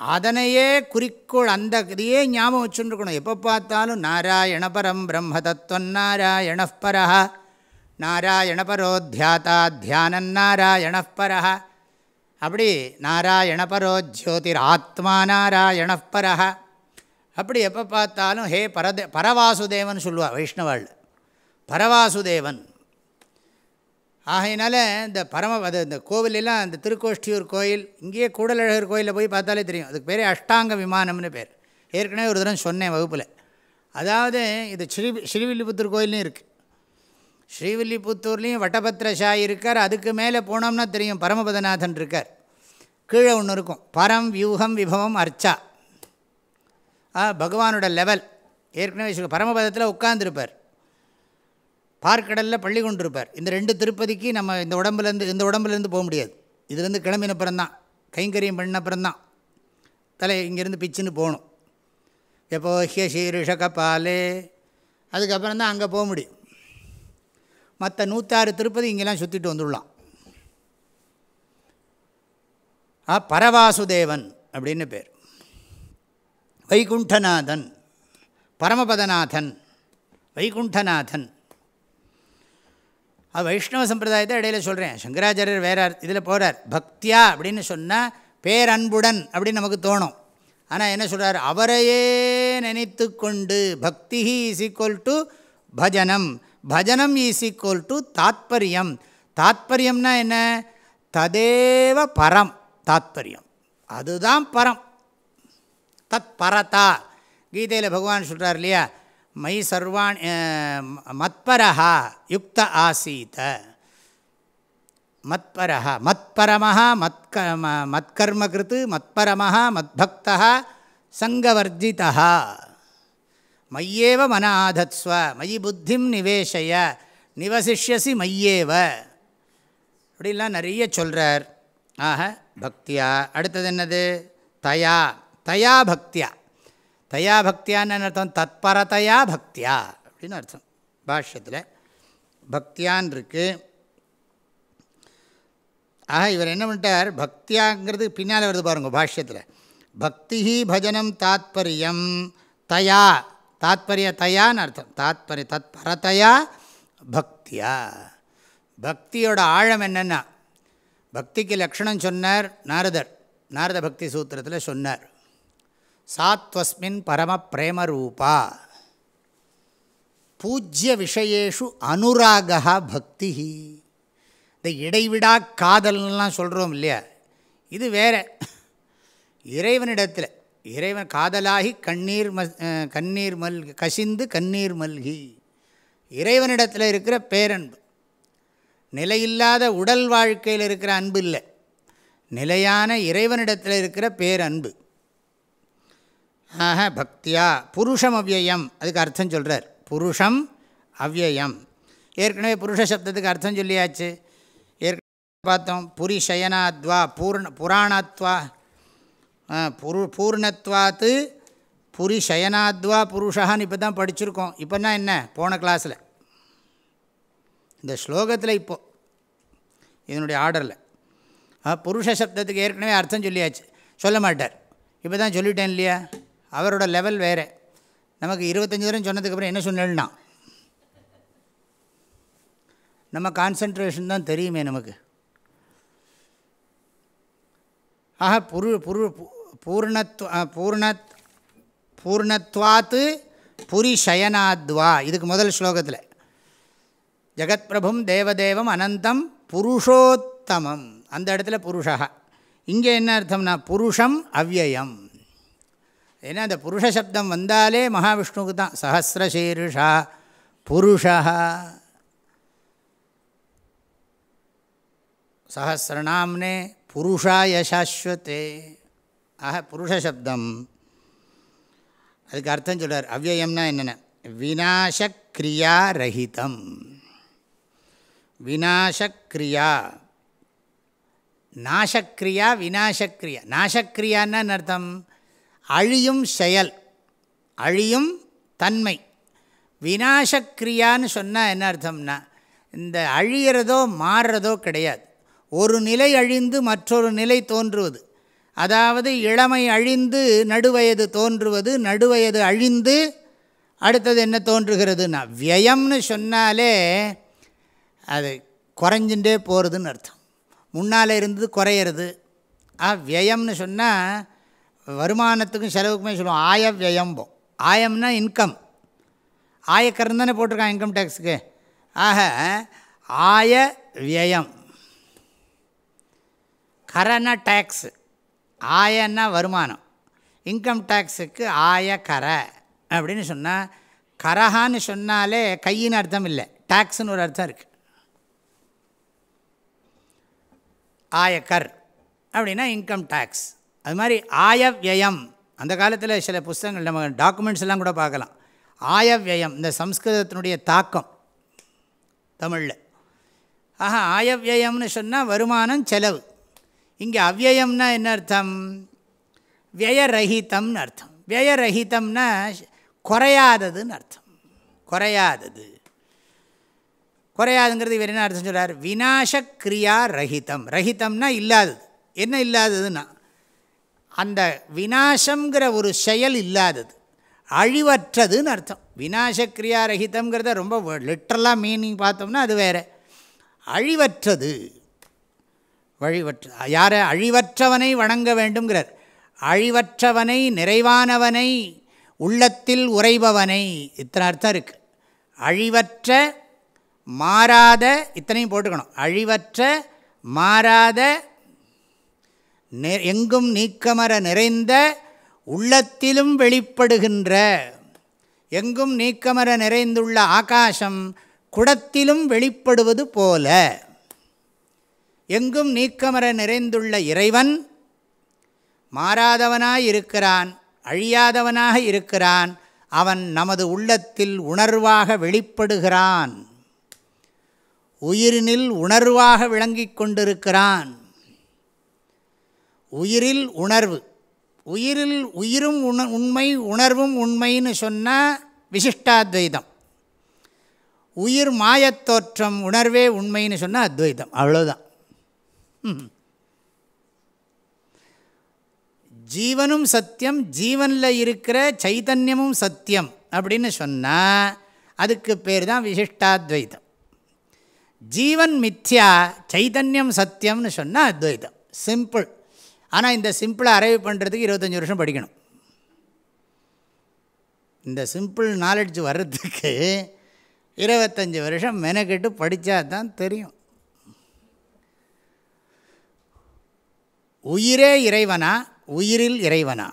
அதனையே குறிக்கோள் அந்த இதையே ஞாபகம் வச்சுருக்கணும். எப்போ பார்த்தாலும் நாராயணபரம் பிரம்ம தத்துவம் நாராயணப்பரா நாராயணபரோ தியாதா தியானன் நாராயணப்பரா அப்படி நாராயணபரோ ஜோதிர் ஆத்மா நாராயணப்பரா அப்படி எப்போ பார்த்தாலும் ஹே பரதே பரவாசுதேவன் சொல்லுவாள் வைஷ்ணவாள். பரவாசுதேவன். ஆகையினால இந்த பரம அது இந்த கோவிலெல்லாம் இந்த திருக்கோஷ்டியூர் கோயில் இங்கேயே கூடலழகர் கோயிலில் போய் பார்த்தாலே தெரியும். அதுக்கு பேர் அஷ்டாங்க விமானம்னு பேர். ஏற்கனவே ஒரு தடவை சொன்னேன் வகுப்பில். அதாவது இது ஸ்ரீ ஸ்ரீவில்லிபுத்தூர் கோயிலையும் இருக்குது ஸ்ரீவில்லிபுத்தூர்லேயும் வட்டபத்திரஷாயி இருக்கார். அதுக்கு மேலே போனோம்னா தெரியும் பரமபதநாதன் இருக்கார். கீழே ஒன்று இருக்கும். பரம் வியூகம் விபவம் அர்ச்சா. பகவானோட லெவல் ஏற்கனவே பரமபதத்தில் உட்கார்ந்துருப்பார். பார்க்கடலில் பள்ளி கொண்டிருப்பார். இந்த ரெண்டு திருப்பதிக்கு நம்ம இந்த உடம்புலேருந்து இந்த உடம்புலேருந்து போக முடியாது. இதுலேருந்து கிளம்பின அப்புறம்தான் கைங்கரியம் பண்ண அப்புறம்தான் தலை இங்கேருந்து பிச்சுன்னு போகணும். எப்போ ஹிய ஷீரிஷ கபாலே. அதுக்கப்புறம் தான் அங்கே போக முடியும். மற்ற நூற்றாறு திருப்பதி இங்கெல்லாம் சுற்றிட்டு வந்துடலாம். ஆ பரவாசுதேவன் அப்படின்னு பேர். வைகுண்டநாதன் பரமபதநாதன் வைகுண்டநாதன். அது வைஷ்ணவ சம்பிரதாயத்தை இடையில சொல்கிறேன் சங்கராச்சாரியர் வேற இதில் போகிறார் பக்தியா அப்படின்னு சொன்னால் பேரன்புடன் அப்படின்னு நமக்கு தோணும். ஆனால் என்ன சொல்கிறார் அவரையே நினைத்து கொண்டு பக்தி இஸ் ஈக்குவல் டு பஜனம். பஜனம் இஸ் ஈக்குவல் டு தாத்பரியம். தாத்பரியம்னா என்ன? ததேவ பரம் தாத்பரியம். அதுதான் பரம். தத் பரதா. கீதையில் பகவான் சொல்கிறார் இல்லையா? மை சர்வான் மத்பரஹா யுக்த ஆசீத. மத்பரஹா மத்பரமஹா மத்க மத்கர்ம கிருத்து மத்பரமஹ மத்பக்தா சங்கவர்ஜிதா மையேவ மன ஆதத்ஸ்வ மயி புத்திம் நிவேசய நிவசிஷ்யசி மையேவ. அப்படிலாம் நிறைய சொல்கிறார் ஆக பக்தியா. அடுத்தது என்னது? தயா. தயா பக்தியா. தயா பக்தியான்னு அர்த்தம்? தத்பரதையா பக்தியா. அப்படின்னு அர்த்தம். பாஷ்யத்தில் பக்தியான் இருக்குது ஆக இவர் என்ன பண்ணிட்டார்? பக்தியாங்கிறது பின்னால் வருது பாருங்கள் பாஷ்யத்தில். பக்தி பஜனம் தாத்பரியம். தயா. தாத்பரிய தயான்னு அர்த்தம். தாத்பரிய தத்பரதையா பக்தியா. பக்தியோட ஆழம் என்னென்னா பக்திக்கு லக்ஷணம் சொன்னார் நாரதர். நாரத பக்தி சூத்திரத்தில் சொன்னார். சாத்வஸ்மின் பரம பிரேம ரூபா பூஜ்ய விஷயேஷு அனுராகா பக்தி. இந்த இடைவிடா காதல்லாம் சொல்கிறோம் இல்லையா? இது வேற. இறைவனிடத்தில் இறைவன் காதலாகி கண்ணீர் ம கண்ணீர் மல்கி கசிந்து கண்ணீர் மல்கி. இறைவனிடத்தில் இருக்கிற பேரன்பு. நிலையில்லாத உடல் வாழ்க்கையில் இருக்கிற அன்பு இல்லை. நிலையான இறைவனிடத்தில் இருக்கிற பேரன்பு. ஆக பக்தியா? புருஷம் அவ்யயம் அதுக்கு அர்த்தம் சொல்கிறார் புருஷம் அவ்யயம் ஏற்கனவே புருஷ சப்தத்துக்கு அர்த்தம் சொல்லியாச்சு. ஏற்கனவே பார்த்தோம் புரி சயனாத்வா பூர்ண புராணத்வா. புரு பூர்ணத்வாத்து புரி சயனாத்வா புருஷான்னு இப்போ தான் படிச்சிருக்கோம். இப்போனா என்ன? போன கிளாஸில் இந்த ஸ்லோகத்தில் இப்போது இதனுடைய ஆர்டரில். புருஷ சப்தத்துக்கு ஏற்கனவே அர்த்தம் சொல்லியாச்சு. சொல்ல மாட்டார். இப்போ தான் சொல்லிட்டேன் இல்லையா? அவரோட லெவல் வேறு. நமக்கு இருபத்தஞ்சி தரம் சொன்னதுக்கப்புறம் என்ன சொன்னேன்னா நம்ம கான்சன்ட்ரேஷன் தான் தெரியுமே நமக்கு. ஆக புரு புரு பூர்ணத்வ பூர்ணத் பூர்ணத்வாத்து புரி சயனாத்வா இதுக்கு முதல் ஸ்லோகத்தில். ஜெகத் பிரபும் தேவதேவம் அனந்தம் புருஷோத்தமம். அந்த இடத்துல புருஷா இங்கே என்ன அர்த்தம்னா புருஷம் அவ்யயம். ஏன்னா அந்த புருஷ சப்தம் வந்தாலே மகாவிஷ்ணுவுக்கு தான். சஹசிரசீருஷா புருஷா. சஹசிரநாம்னே புருஷாய சாஸ்வத்தே. ஆக புருஷ சப்தம். அதுக்கு அர்த்தம் சொல்கிறார் அவ்வயம்னா என்னென்ன? விநாசக்ரியா ரஹிதம் விநாசக்ரியா. நாசக்ரியா விநாசக்ரியா. நாசக்ரியான்னு அர்த்தம்? அழியும் செயல் அழியும் தன்மை. வினாசக்கிரியான்னு சொன்னால் என்ன அர்த்தம்னா இந்த அழியிறதோ மாறுறதோ கிடையாது. ஒரு நிலை அழிந்து மற்றொரு நிலை தோன்றுவது. அதாவது இளமை அழிந்து நடுவயது தோன்றுவது நடுவயது அழிந்து அடுத்தது என்ன தோன்றுகிறதுனா வியயம்னு சொன்னாலே அது குறைஞ்சுட்டே போகிறதுன்னு அர்த்தம். முன்னால் இருந்தது குறையிறது. ஆ வியயம்னு சொன்னால் வருமானத்துக்கும் செலவுக்குமே சொல்லுவோம். ஆய வியம்போம் ஆயம்னா இன்கம் ஆயக்கரம் தானே போட்டிருக்கான் இன்கம் டேக்ஸுக்கு ஆக ஆய வியம் கரன்னா டேக்ஸு ஆயன்னா வருமானம். இன்கம் டேக்ஸுக்கு ஆய கர அப்படின்னு சொன்னால் கரஹான்னு சொன்னாலே கையின்னு அர்த்தம் இல்லை. டேக்ஸுன்னு ஒரு அர்த்தம் இருக்குது ஆயக்கர் அப்படின்னா இன்கம் டேக்ஸ் அது மாதிரி ஆயவியம் அந்த காலத்தில் சில புஸ்தகங்கள் நம்ம டாக்குமெண்ட்ஸ் எல்லாம் கூட பார்க்கலாம். ஆயவியம் இந்த சம்ஸ்கிருதத்தினுடைய தாக்கம் தமிழில். ஆஹா ஆயவியம்னு சொன்னால் வருமானம் செலவு. இங்கே அவ்யயம்னா என்ன அர்த்தம்? வியரஹிதம்னு அர்த்தம். வியரஹிதம்னா குறையாததுன்னு அர்த்தம். குறையாதது. குறையாதுங்கிறது இவர் என்ன அர்த்தம் சொல்கிறார் விநாசக்ரியா ரஹிதம். ரஹிதம்னா இல்லாதது. என்ன இல்லாததுன்னா? அந்த விநாசங்கிற ஒரு செயல் இல்லாதது. அழிவற்றதுன்னு அர்த்தம். விநாசக்ரியா ரஹிதம்ங்கிறத ரொம்ப லிட்ரலாக மீனிங் பார்த்தோம்னா அது வேறு. அழிவற்றது. வழிவற்ற யாரை? அழிவற்றவனை வணங்க வேண்டும்ங்கிறார். அழிவற்றவனை நிறைவானவனை உள்ளத்தில் உறைபவனை. இத்தனை அர்த்தம் இருக்குது அழிவற்ற மாறாத இத்தனையும் போட்டுக்கணும். அழிவற்ற மாறாத எங்கும் நீக்கமர நிறைந்த உள்ளத்திலும் வெளிப்படுகின்ற எங்கும் நீக்கமர நிறைந்துள்ள ஆகாசம் குடத்திலும் வெளிப்படுவது போல. எங்கும் நீக்கமர நிறைந்துள்ள இறைவன் மாறாதவனாய் இருக்கிறான் அழியாதவனாக இருக்கிறான் அவன் நமது உள்ளத்தில் உணர்வாக வெளிப்படுகிறான். உயிரினில் உணர்வாக விளங்கிக் கொண்டிருக்கிறான். உயிரில் உணர்வு. உயிரில் உயிரும் உண உண்மை உணர்வும் உண்மைன்னு சொன்னால் விசிஷ்டாத்வைதம். உயிர் மாயத்தோற்றம் உணர்வே உண்மைன்னு சொன்னால் அத்வைதம். அவ்வளோதான் ஜீவனும் சத்தியம் ஜீவனில் இருக்கிற சைத்தன்யமும் சத்தியம் அப்படின்னு சொன்னால் அதுக்கு பேர் தான் விசிஷ்டாத்வைதம். ஜீவன் மித்யா சைதன்யம் சத்தியம்னு சொன்னால் அத்வைதம். சிம்பிள் ஆனால் இந்த சிம்பிளை அரைவ் பண்ணுறதுக்கு இருபத்தஞ்சி வருஷம் படிக்கணும். இந்த சிம்பிள் நாலெட்ஜ் வர்றதுக்கு இருபத்தஞ்சி வருஷம் மெனக்கெட்டு படித்தா தான் தெரியும். உயிரே இறைவனா? உயிரில் இறைவனா?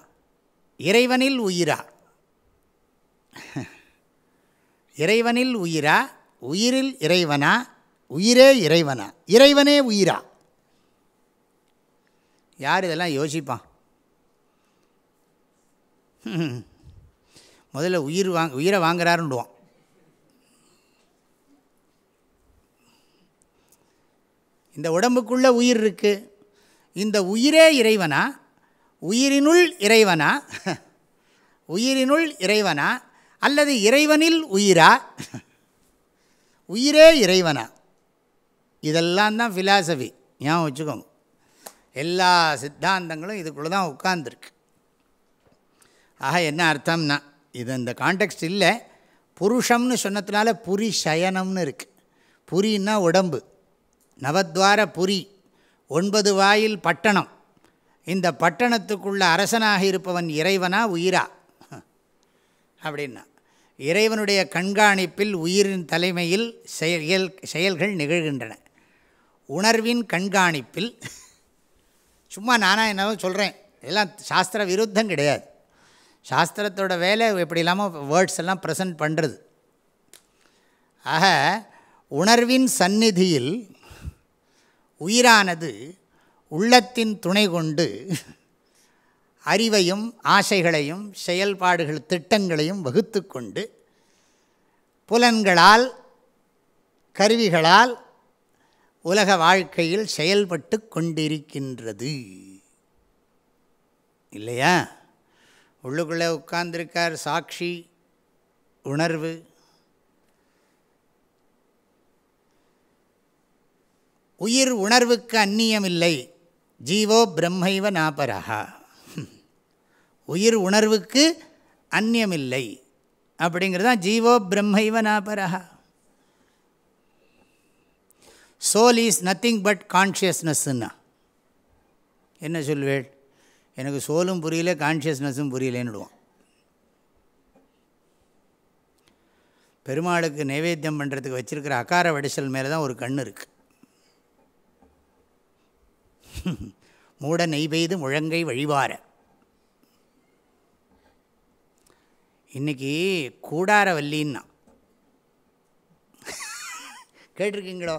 இறைவனில் உயிரா? இறைவனில் உயிரா? உயிரில் இறைவனா? உயிரே இறைவனா? இறைவனே உயிரா? யார் இதெல்லாம் யோசிப்பான்? முதல்ல உயிர் வாங்க உயிரை வாங்குறாருண்டுவான் இந்த உடம்புக்குள்ளே உயிர் இருக்குது இந்த உயிரே இறைவனா? உயிரினுள் இறைவனா? உயிரினுள் இறைவனா? அல்லது இறைவனில் உயிரா? உயிரே இறைவனா? இதெல்லாம் தான் ஃபிலாசபி ஞாபகம் வச்சுக்கோங்க. எல்லா சித்தாந்தங்களும் இதுக்குள்ளே தான் உட்கார்ந்துருக்கு. ஆக என்ன அர்த்தம்னா இது இந்த கான்டெக்ட் இல்லை. புருஷம்னு சொன்னதுனால புரி சயனம்னு இருக்குது புரின்னா உடம்பு. நவத்வார புரி ஒன்பது வாயில் பட்டணம். இந்த பட்டணத்துக்குள்ள அரசனாக இருப்பவன் இறைவனா உயிரா? அப்படின்னா இறைவனுடைய கண்காணிப்பில் உயிரின் தலைமையில் செயல் செயல்கள் நிகழ்கின்றன. உணர்வின் கண்காணிப்பில் சும்மா நானாக என்னவோ சொல்கிறேன் இதெல்லாம் சாஸ்திர விருத்தம் கிடையாது. சாஸ்திரத்தோட வேலை எப்படி இல்லாமல் வேர்ட்ஸ் எல்லாம் ப்ரெசன்ட் பண்ணுறது ஆக உணர்வின் சந்நிதியில் உயிரானது உள்ளத்தின் துணை கொண்டு அறிவையும் ஆசைகளையும் செயல்பாடுகள் திட்டங்களையும் வகுத்து கொண்டு புலன்களால் கருவிகளால் உலக வாழ்க்கையில் செயல்பட்டு கொண்டிருக்கின்றது. இல்லையா? உள்ளுக்குள்ளே உட்கார்ந்திருக்கார் சாட்சி உணர்வு. உயிர் உணர்வுக்கு அந்நியமில்லை. ஜீவோ பிரம்மைவ நாபரகா உயிர் உணர்வுக்கு அந்நியமில்லை. அப்படிங்கிறது தான் ஜீவோ பிரம்மைவ நாபரகா சோல் இஸ் நத்திங் பட் கான்ஷியஸ்னஸ்ன்னா என்ன சொல்வேள்? எனக்கு சோலும் புரியல கான்ஷியஸ்னஸும் புரியலேன்னுடுவோம் பெருமாளுக்கு நைவேத்தியம் பண்ணுறதுக்கு வச்சுருக்கிற அகார வடிசல் மேலே தான் ஒரு கண் இருக்குது மூட நெய் பெய்து முழங்கை வழிவார. இன்றைக்கி கூடாரவல்லின்னா. கேட்டிருக்கீங்களோ?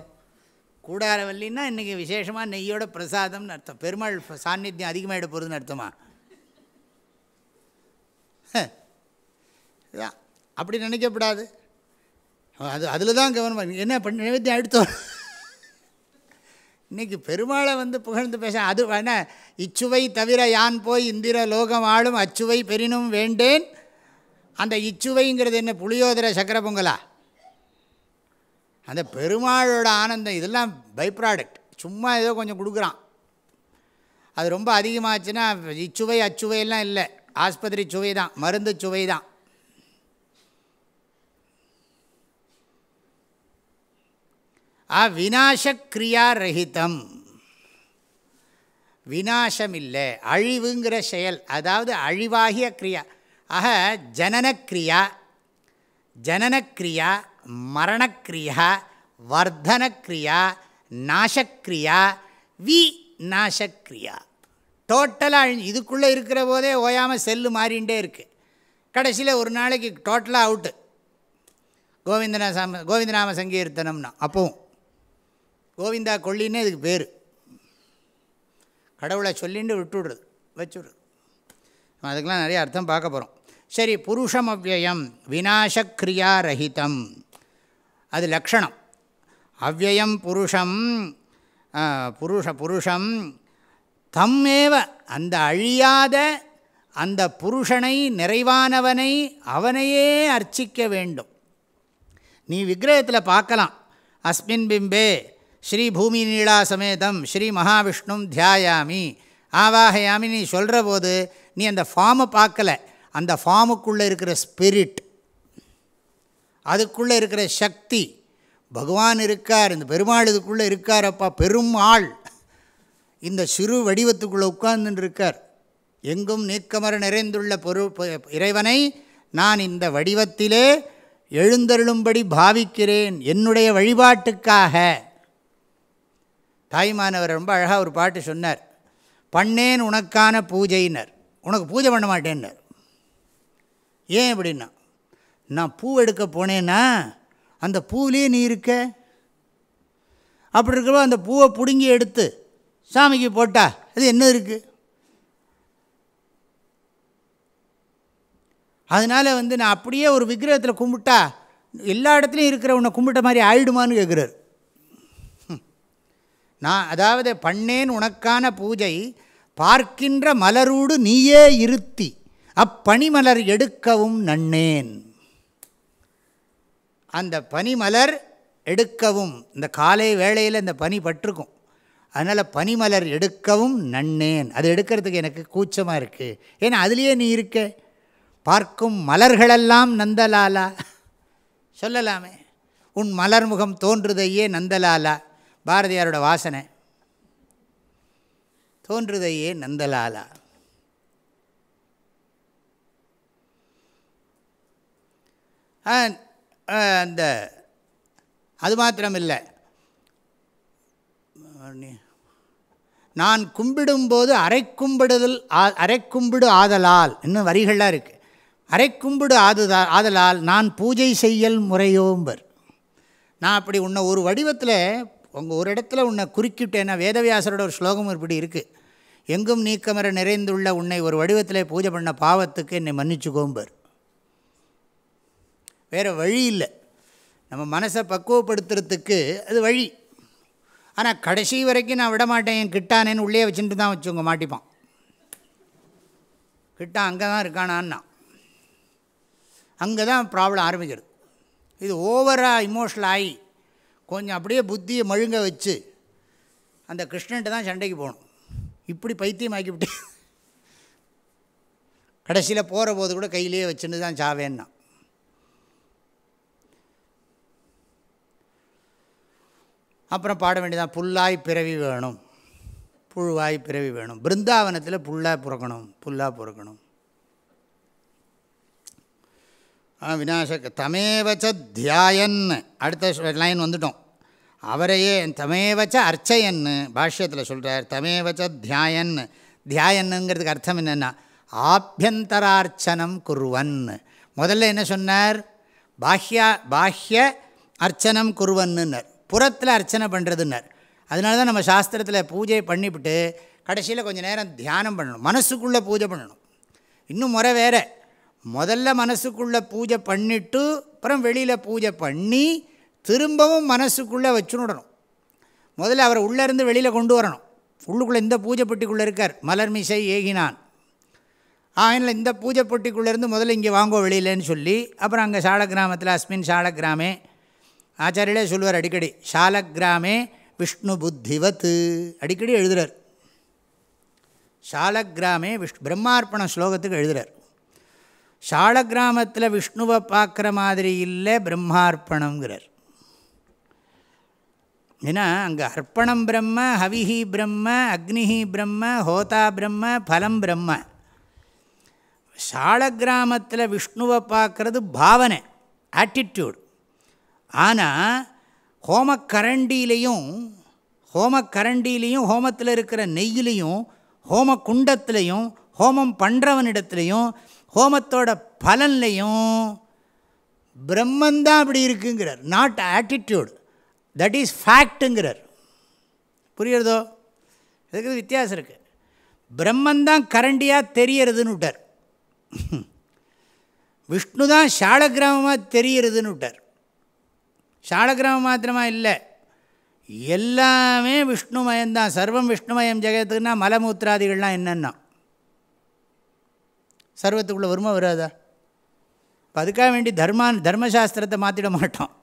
கூடாரவல்லின்னா இன்றைக்கி விசேஷமாக நெய்யோட பிரசாதம்னு அர்த்தம். பெருமாள் சாநித்தியம் அதிகமாகிட போகிறதுன்னு அர்த்தமா? அப்படி நினைக்கப்படாது. அது அதில் தான் கவனமாக என்ன பண்ணி நைவேத்தியம் அடுத்தோம் இன்றைக்கி பெருமாளை வந்து புகழ்ந்து பேச அது என்ன இச்சுவை தவிர யான் போய் இந்திர லோகம் ஆளும் அச்சுவை பெரினும் வேண்டேன். அந்த இச்சுவைங்கிறது என்ன புளியோதர சக்கர பொங்கலா? அந்த பெருமாளோட ஆனந்தம் இதெல்லாம் பை ப்ராடக்ட் சும்மா ஏதோ கொஞ்சம் கொடுக்குறான். அது ரொம்ப அதிகமாச்சுன்னா இச்சுவை அச்சுவையெல்லாம் இல்லை. ஆஸ்பத்திரி சுவை தான் மருந்து சுவை தான். ஆ விநாசக்ரியா ரஹிதம். வினாசம் இல்லை அழிவுங்கிற செயல். அதாவது அழிவாகிய கிரியா. ஆக ஜனனக்கிரியா ஜனனக்கிரியா மரணக்கிரியா வர்தனக்கிரியா நாசக்கிரியா வி நாசக்கிரியா டோட்டலாக அழிஞ்சு இதுக்குள்ளே இருக்கிற போதே ஓயாமல் செல்லு மாறிண்டே இருக்குது கடைசியில் ஒரு நாளைக்கு டோட்டலாக அவுட்டு கோவிந்தனா சாம கோவிந்தநாம சங்கீர்த்தனம்னா அப்பவும் கோவிந்தா கொல்லின்னு இதுக்கு பேர். கடவுளை சொல்லிட்டு விட்டுவிடுறது வச்சுடுறது. அதுக்கெலாம் நிறைய அர்த்தம் பார்க்க போகிறோம் சரி புருஷம் அவ்வயம் விநாசக்ரியா ரஹிதம். அது லக்ஷணம். அவ்வயம் புருஷம் புருஷ புருஷம் தம்மேவ அந்த அழியாத அந்த புருஷனை நிறைவானவனை அவனையே அர்ச்சிக்க வேண்டும். நீ விக்கிரகத்தில் பார்க்கலாம். அஸ்மின் பிம்பே ஸ்ரீ பூமி நீளா சமேதம் ஸ்ரீ மகாவிஷ்ணும் தியாயாமி. ஆவாகயாமி நீ சொல்கிற போது நீ அந்த ஃபார்மை பார்க்கல. அந்த ஃபார்முக்குள்ளே இருக்கிற ஸ்பிரிட் அதுக்குள்ளே இருக்கிற சக்தி. பகவான் இருக்கார் இந்த பெருமாள் இதுக்குள்ளே இருக்காரப்பா பெரும் ஆள். இந்த சிறு வடிவத்துக்குள்ளே உட்கார்ந்துட்டு இருக்கார் எங்கும் நீக்கமர நிறைந்துள்ள பொரு இறைவனை நான் இந்த வடிவத்திலே எழுந்தருளும்படி பாவிக்கிறேன் என்னுடைய வழிபாட்டுக்காக. தாய்மானவர் ரொம்ப அழகாக ஒரு பாட்டு சொன்னார். பண்ணேன் உனக்கான பூஜையினர். உனக்கு பூஜை பண்ண மாட்டேன்னார். ஏன் அப்படின்னா நான் பூ எடுக்க போனேன்னா அந்த பூவிலே நீ இருக்க. அப்படி இருக்கிறப்போ அந்த பூவை பிடுங்கி எடுத்து சாமிக்கு போட்டா அது என்ன இருக்குது அதனால் வந்து நான் அப்படியே ஒரு விக்கிரகத்தில் கும்பிட்டா எல்லா இடத்துலையும் இருக்கிற உன்னை கும்பிட்ட மாதிரி ஆயிடுமான்னு கேட்குறாரு நான் அதாவது பண்ணேன் உனக்கான பூஜை பார்க்கின்ற மலரூடு நீயே இருத்தி அப்பணிமலர் எடுக்கவும் நன்னேன். அந்த பனிமலர் எடுக்கவும் இந்த காலை வேளையில் இந்த பனி பட்டிருக்கும். அதனால் பனிமலர் எடுக்கவும் நன்னேன். அது எடுக்கிறதுக்கு எனக்கு கூச்சமாக இருக்குது ஏன்னா அதுலேயே நீ இருக்க. பார்க்கும் மலர்களெல்லாம் நந்தலாலா. சொல்லலாமே. உன் மலர் முகம் தோன்றுதையே நந்தலாலா. பாரதியாரோட வாசனை. தோன்றுதையே நந்தலாலா. அந்த அது மாத்திரமில்லை. நான் கும்பிடும்போது அரை கும்பிடுதல் அரை கும்பிடு ஆதலால் இன்னும் வரிகள்லாம் இருக்குது அரை கும்பிடு ஆதுதா ஆதலால் நான் பூஜை செய்யல் முறையோம்பர். நான் அப்படி உன்னை ஒரு வடிவத்தில் உங்கள் ஒரு இடத்துல உன்னை குறுக்கிட்டேன்னா வேதவியாசரோட ஒரு ஸ்லோகம் இப்படி இருக்குது எங்கும் நீக்கமர நிறைந்துள்ள உன்னை ஒரு வடிவத்தில் பூஜை பண்ண பாவத்துக்கு என்னை மன்னிச்சுக்கோம்பர். வேறு வழி இல்லை. நம்ம மனசை பக்குவப்படுத்துறதுக்கு அது வழி. ஆனால் கடைசி வரைக்கும் நான் விட மாட்டேன் என் கிட்டானேன்னு உள்ளே வச்சுட்டு தான் வச்சுங்க மாட்டிப்பான். கிட்டா அங்கே தான் இருக்கானான்னா. அங்கே தான் ப்ராப்ளம் ஆரம்பிக்கிறது. இது ஓவராக இமோஷனல் ஆகி கொஞ்சம் அப்படியே புத்தியை மழுங்க வச்சு அந்த கிருஷ்ணன்ட்டு தான் சண்டைக்கு போகணும். இப்படி பைத்தியமாக்கிவிட்டு கடைசியில் போகிற போது கூட கையிலே வச்சுன்னு தான் சாவேன்னா. அப்புறம் பாட வேண்டியதான் புல்லாய் பிறவி வேணும். புழுவாய் பிறவி வேணும். பிருந்தாவனத்தில் புல்லாக பிறக்கணும். புல்லாக பிறக்கணும். விநாசக தமேவச்ச தியாயன் அடுத்த லைன் வந்துட்டோம். அவரையே தமேவச்ச அர்ச்சையன்னு பாஷ்யத்தில் சொல்கிறார் தமேவச்ச தியாயன் தியாயன்னுங்கிறதுக்கு அர்த்தம் என்னென்னா ஆபியந்தரார்ச்சனம் குருவன் முதல்ல என்ன சொன்னார்? பாஹ்யா பாஹ்ய அர்ச்சனம் குருவன்னுன்னர். புறத்தில் அர்ச்சனை பண்ணுறதுன்னார் அதனால தான் நம்ம சாஸ்திரத்தில் பூஜை பண்ணிவிட்டு கடைசியில் கொஞ்சம் நேரம் தியானம் பண்ணணும். மனசுக்குள்ளே பூஜை பண்ணணும். இன்னும் முறை வேறு. முதல்ல மனசுக்குள்ளே பூஜை பண்ணிவிட்டு அப்புறம் வெளியில் பூஜை பண்ணி திரும்பவும் மனசுக்குள்ளே வச்சுடணும். முதல்ல அவரை உள்ளேருந்து வெளியில் கொண்டு வரணும். உள்ளுக்குள்ளே இந்த பூஜை பெட்டிக்குள்ளே இருக்கார். மலர் மிசை ஏகினான். ஆகினால் இந்த பூஜை பொட்டிக்குள்ளேருந்து முதல்ல இங்கே வாங்கோ வெளியிலன்னு சொல்லி அப்புறம் அங்கே சாலக்கிராமத்தில் அஸ்மின் சாலக்கிராமே ஆச்சாரியிலே சொல்லுவார் அடிக்கடி சாலக்கிராமே விஷ்ணு புத்திவத் அடிக்கடி எழுதுகிறார் சாலக்கிராமே விஷ் பிரம்மார்ப்பண ஸ்லோகத்துக்கு எழுதுகிறார் சாலக்கிராமத்தில் விஷ்ணுவை பார்க்குற மாதிரி இல்லை பிரம்மார்ப்பணங்கிறார் ஏன்னா அங்கே அர்ப்பணம் பிரம்ம ஹவிஹி பிரம்ம அக்னிஹி பிரம்ம ஹோதா பிரம்ம பலம் பிரம்ம. சாலக்ராமத்தில் விஷ்ணுவை பார்க்குறது பாவனை ஆட்டிடியூடு ஆனால் ஹோமக்கரண்டிலையும் ஹோமக்கரண்டியிலையும் ஹோமத்தில் இருக்கிற நெய்யிலையும் ஹோம குண்டத்துலையும் ஹோமம் பண்ணுறவனிடத்துலையும் ஹோமத்தோட பலன்லையும் பிரம்மந்தான் அப்படி இருக்குங்கிறார். நாட் ஆட்டிடியூடு தட் இஸ் ஃபேக்ட்டுங்கிறார் புரியுறதோ இதுக்கு வித்தியாசம் இருக்குது பிரம்மந்தான் கரண்டியாக தெரியறதுன்னு விட்டார். விஷ்ணு தான் சாலக்கிராமமாக தெரியறதுன்னு விட்டார். சாலக்கிரமம் மாத்திரமா இல்லை. எல்லாமே விஷ்ணுமயம்தான். சர்வம் விஷ்ணுமயம் ஜெகத்துக்குன்னா மலமூத்திராதிகள்லாம் என்னென்னா? சர்வத்துக்குள்ளே வருமா வராதா? இப்போ அதுக்காக வேண்டி தர்மான் தர்மசாஸ்திரத்தை மாற்றிட மாட்டோம்.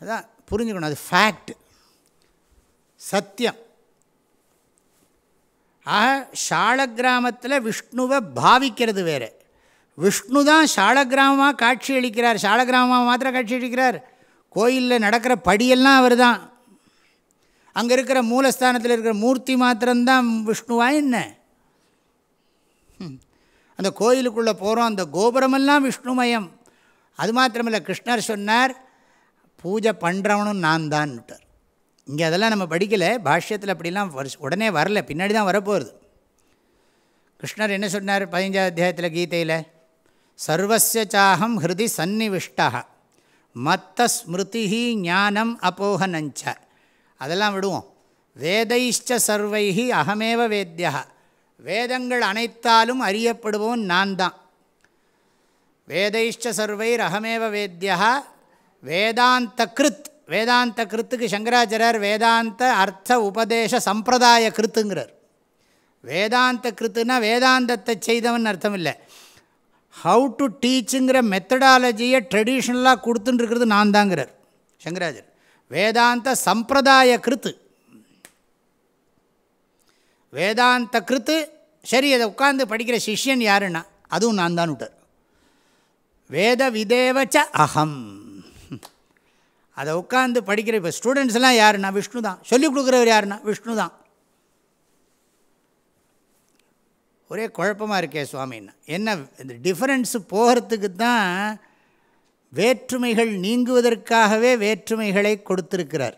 அதான் புரிஞ்சுக்கணும். அது ஃபேக்ட் சத்தியம். ஆக ஷால கிராமத்தில் விஷ்ணுவை பாவிக்கிறது வேறு. விஷ்ணு தான் சாலகிராமமாக காட்சி அளிக்கிறார். ஷாலகிராமமாக மாத்திரம் காட்சி அளிக்கிறார். கோயிலில் நடக்கிற படியெல்லாம் அவர் தான் அங்கே இருக்கிற மூலஸ்தானத்தில் இருக்கிற மூர்த்தி மாத்திரம்தான் விஷ்ணுவா என்ன? அந்த கோயிலுக்குள்ளே போகிறோம் அந்த கோபுரமெல்லாம் விஷ்ணுமயம். அது மாத்திரமில்லை கிருஷ்ணர் சொன்னார் பூஜை பண்ணுறவனும் நான் தான் விட்டார் இங்கே அதெல்லாம் நம்ம படிக்கலை. பாஷ்யத்தில் அப்படிலாம் உடனே வரல. பின்னாடி தான் வரப்போகுது. கிருஷ்ணர் என்ன சொன்னார்? பதினஞ்சாவது அத்தியாயத்தில் கீதையில்? சர்வசிய சாகம் ஹிருதி சந்நிவிஷ்டா மத்த ஸ்மிருதி ஞானம் அப்போகனஞ்ச அதெல்லாம் விடுவோம். வேதைஷ்ட சர்வைஹி அகமேவ வேத்தியா வேதங்கள் அனைத்தாலும் அறியப்படுவோம் நான் தான் வேதைஷ்ட சர்வைர் அகமேவ வேத்தியா வேதாந்த கிருத். வேதாந்த கிருத்துக்கு சங்கராச்சாரியர் வேதாந்த அர்த்த உபதேச சம்பிரதாய கிருத்துங்கிறார். வேதாந்த கிருத்துனா வேதாந்தத்தை செய்தவன் அர்த்தம் இல்லை. ஹவு டு டீச்சுங்கிற மெத்தடாலஜியை ட்ரெடிஷ்னலாக கொடுத்துட்டுருக்கிறது நான் தாங்கிறார் சங்கராஜர் வேதாந்த சம்பிரதாய கிருத்து. வேதாந்த கிருத்து சரி அதை உட்காந்து படிக்கிற சிஷ்யன் யாருன்னா அதுவும் நான் தான் விட்டார். வேத விதேவச்ச அகம். அதை உட்காந்து படிக்கிற இப்போ ஸ்டூடெண்ட்ஸ்லாம் யாருன்னா விஷ்ணு தான் சொல்லிக் கொடுக்குறவர் யாருன்னா விஷ்ணு தான் ஒரே குழப்பமாக இருக்கே சுவாமின்னா. என்ன இந்த டிஃப்ரென்ஸு போகிறதுக்கு தான் வேற்றுமைகள் நீங்குவதற்காகவே வேற்றுமைகளை கொடுத்துருக்கிறார்.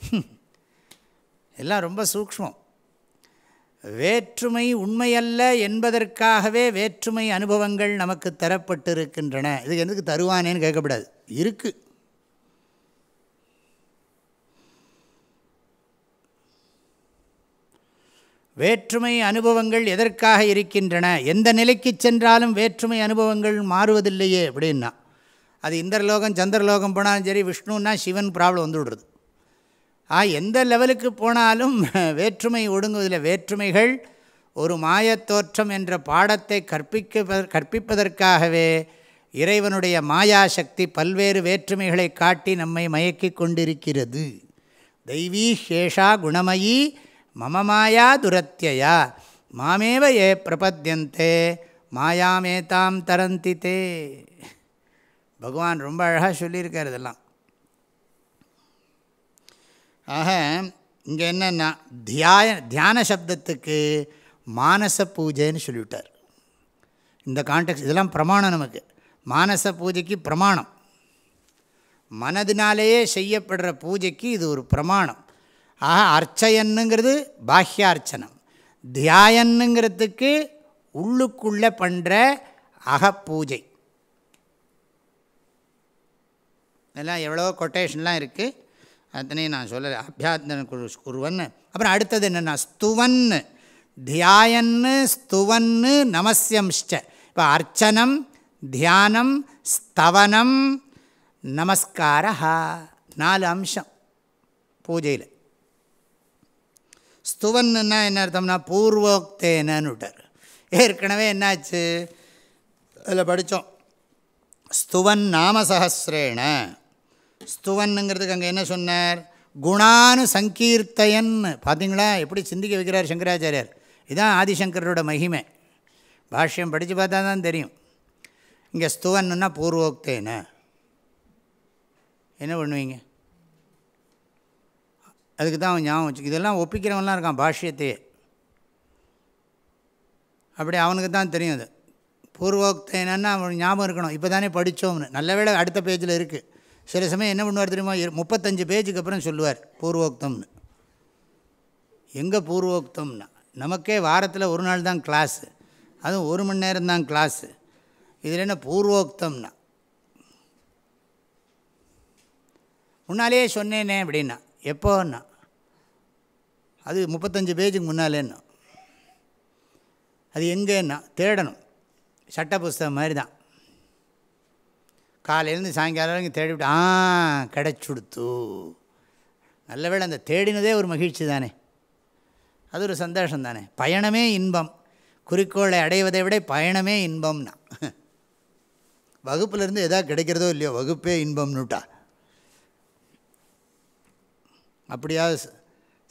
எல்லாம் ரொம்ப சூக்ஷ்மம். வேற்றுமை உண்மையல்ல என்பதற்காகவே வேற்றுமை அனுபவங்கள் நமக்கு தரப்பட்டு இருக்கின்றன இது எதுக்கு தருவானேன்னு கேட்கக்கூடாது இருக்குது வேற்றுமை அனுபவங்கள் எதற்காக இருக்கின்றன? எந்த நிலைக்கு சென்றாலும் வேற்றுமை அனுபவங்கள் மாறுவதில்லையே அப்படின்னா அது இந்திரலோகம் சந்திரலோகம் போனாலும் சரி விஷ்ணுன்னா சிவன் ப்ராப்ளம் வந்து விடுறது. ஆ எந்த லெவலுக்கு போனாலும் வேற்றுமை ஒடுங்குவதில் வேற்றுமைகள் ஒரு மாயத்தோற்றம் என்ற பாடத்தை கற்பிக்க கற்பிப்பதற்காகவே இறைவனுடைய மாயாசக்தி பல்வேறு வேற்றுமைகளை காட்டி நம்மை மயக்கி கொண்டிருக்கிறது. தெய்வீ சேஷா குணமயி மம மாயா துரத்தியா மாமேவ ஏ பிரபத்தியந்தே மாயாமேதாம் தரந்தி தே பகவான் ரொம்ப அழகாக சொல்லியிருக்கார் இதெல்லாம். ஆக இங்கே என்னென்னா தியாய தியான சப்தத்துக்கு மானச பூஜைன்னு சொல்லிவிட்டார். இந்த கான்டெக்ட் இதெல்லாம் பிரமாணம் நமக்கு. மானச பூஜைக்கு பிரமாணம். மனதினாலேயே செய்யப்படுற பூஜைக்கு இது ஒரு பிரமாணம். ஆக அர்ச்சயன்னுங்கிறது பாஹ்யார்ச்சனம். தியாயன்னுங்கிறதுக்கு உள்ளுக்குள்ளே பண்ணுற அகப்பூஜை. இதெல்லாம் எவ்வளோ கொட்டேஷன்லாம் இருக்குது அத்தனையும் நான் சொல்லலை. அபியாத்தன குரு குருவன் அப்புறம் அடுத்தது என்னென்னா ஸ்துவன் தியாயன்னு ஸ்துவன்னு நமசியம்ஷ்ட இப்போ அர்ச்சனம் தியானம் ஸ்தவனம் நமஸ்காரா நாலு அம்சம் பூஜையில். ஸ்துவன்னா என்ன அர்த்தம்னா பூர்வோக்தேனன்னு விட்டார். ஏற்கனவே என்னாச்சு? அதில் படித்தோம் ஸ்துவன் நாமசஹசிரேண. ஸ்துவன்னுங்கிறதுக்கு அங்கே என்ன சொன்னார்? குணானு சங்கீர்த்தையன் பார்த்தீங்களா எப்படி சிந்திக்க வைக்கிறார் சங்கராச்சாரியார்? இதுதான் ஆதிசங்கரோட மகிமை. பாஷ்யம் படித்து பார்த்தா தான் தெரியும். இங்கே ஸ்துவன்னுன்னா பூர்வோக்தேன. என்ன பண்ணுவீங்க? அதுக்கு தான் அவன் ஞாபகம் வச்சு இதெல்லாம் ஒப்பிக்கிறவன்லாம் இருக்கான் பாஷ்யத்தையே. அப்படி அவனுக்கு தான் தெரியும் அது. பூர்வோக்தம் என்னென்னா அவன் ஞாபகம் இருக்கணும் இப்போ தானே படித்தோம்னு. நல்ல வேலை அடுத்த பேஜில் இருக்குது சில சமயம் என்ன பண்ணுவார் தெரியுமா? முப்பத்தஞ்சு பேஜுக்கு அப்புறம் சொல்லுவார் பூர்வோக்தம்னு. எங்கே பூர்வோக்தம்னா நமக்கே வாரத்தில் ஒரு நாள் தான் கிளாஸு அதுவும் ஒரு மணி நேரம் தான் கிளாஸு இதில் என்ன பூர்வோக்தம்னா முன்னாலேயே சொன்னேனே அப்படின்னா எப்போன்னா அது முப்பத்தஞ்சு பேஜுக்கு முன்னாலேன்னா அது எங்கேன்னா தேடணும். சட்ட புஸ்தகம் மாதிரி தான் காலையிலேருந்து சாயங்காலம் வரைக்கும் தேடிவிட்டு ஆ கிடச்சுடுத்து. நல்ல வேளை அந்த தேடினதே ஒரு மகிழ்ச்சி தானே. அது ஒரு சந்தோஷம் தானே. பயணமே இன்பம். குறிக்கோளை அடைவதை விட பயணமே இன்பம்னா. வகுப்புலேருந்து எதா கிடைக்கிறதோ இல்லையோ வகுப்பே இன்பம்னுட்டா. அப்படியாவது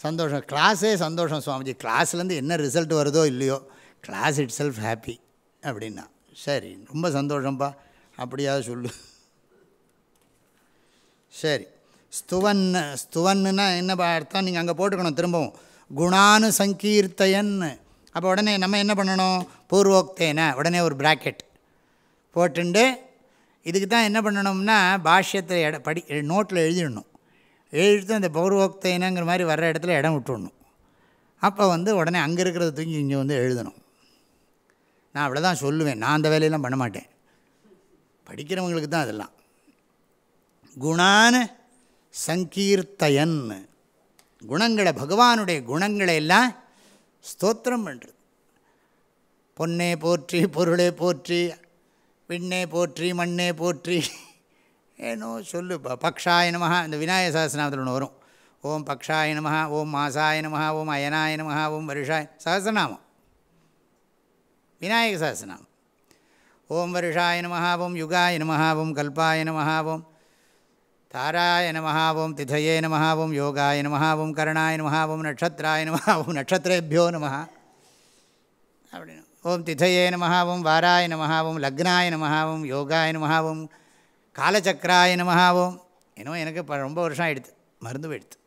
சந்தோஷம். கிளாஸே சந்தோஷம் சுவாமிஜி. கிளாஸ்லேருந்து என்ன ரிசல்ட் வருதோ இல்லையோ கிளாஸ் இட் செல்ஃப் ஹாப்பி அப்படின்னா. சரி ரொம்ப சந்தோஷம்ப்பா அப்படியாவது சொல்லு. சரி. ஸ்துவன் ஸ்துவன்னுனா என்ன அர்த்தம்? நீங்கள் அங்கே போட்டுக்கணும் திரும்பவும். குணானு சங்கீர்த்தையன் அப்போ உடனே நம்ம என்ன பண்ணணும்? பூர்வோக்தேன உடனே ஒரு ப்ராக்கெட் போட்டுண்டு இதுக்கு தான் என்ன பண்ணணும்னா பாஷ்யத்தை எட படி நோட்டில் எழுதிடணும். எழுத்து அந்த பௌர்வோக்தேனங்கிற மாதிரி வர்ற இடத்துல இடம் விட்டுடணும் அப்போ வந்து உடனே அங்கே இருக்கிறத தூக்கி இங்கே வந்து எழுதணும். நான் அவ்வளோதான் சொல்லுவேன். நான் அந்த வேலையெல்லாம் பண்ண மாட்டேன். படிக்கிறவங்களுக்கு தான் அதெல்லாம். குணான சங்கீர்த்தயன். குணங்களை பகவானுடைய குணங்களை எல்லாம் ஸ்தோத்திரம் பண்ணுறது பொன்னே போற்றி பொருளே போற்றி விண்ணே போற்றி மண்ணே போற்றி. ஏனோ சொல்லு பக்ஷாய நமஹா இந்த விநாயக சகசிரநாமத்தில் ஒன்று வரும் ஓம் பக்ஷாய நமஹா ஓம் மாசாய நமஹா ஓம் அயனாய நமஹா ஓம் வருஷாய சகசிரநாமம் விநாயக சகசிரநாமம் ஓம் வருஷாய நமஹா ஓம் யுகாய நமஹா ஓம் கல்பாய நமஹா ஓம் தாராய நமஹா ஓம் திதையே நமஹா ஓம் யோகாய நமஹா ஓம் கருணாய நமஹா ஓம் நட்சத்திராய நமஹா ஓம் நட்சத்திரேபியோ நமஹா அப்படின்னு ஓம் திதையே நமஹா ஓம் வாராய நமஹா ஓம் லக்னாய நமஹா ஓம் யோகாய நமஹா ஓம் காலச்சக்கராய நமகாவோம் ஓம். என்னவோ எனக்கு இப்போ ரொம்ப வருஷம் ஆகிடுது மருந்து போயிடுது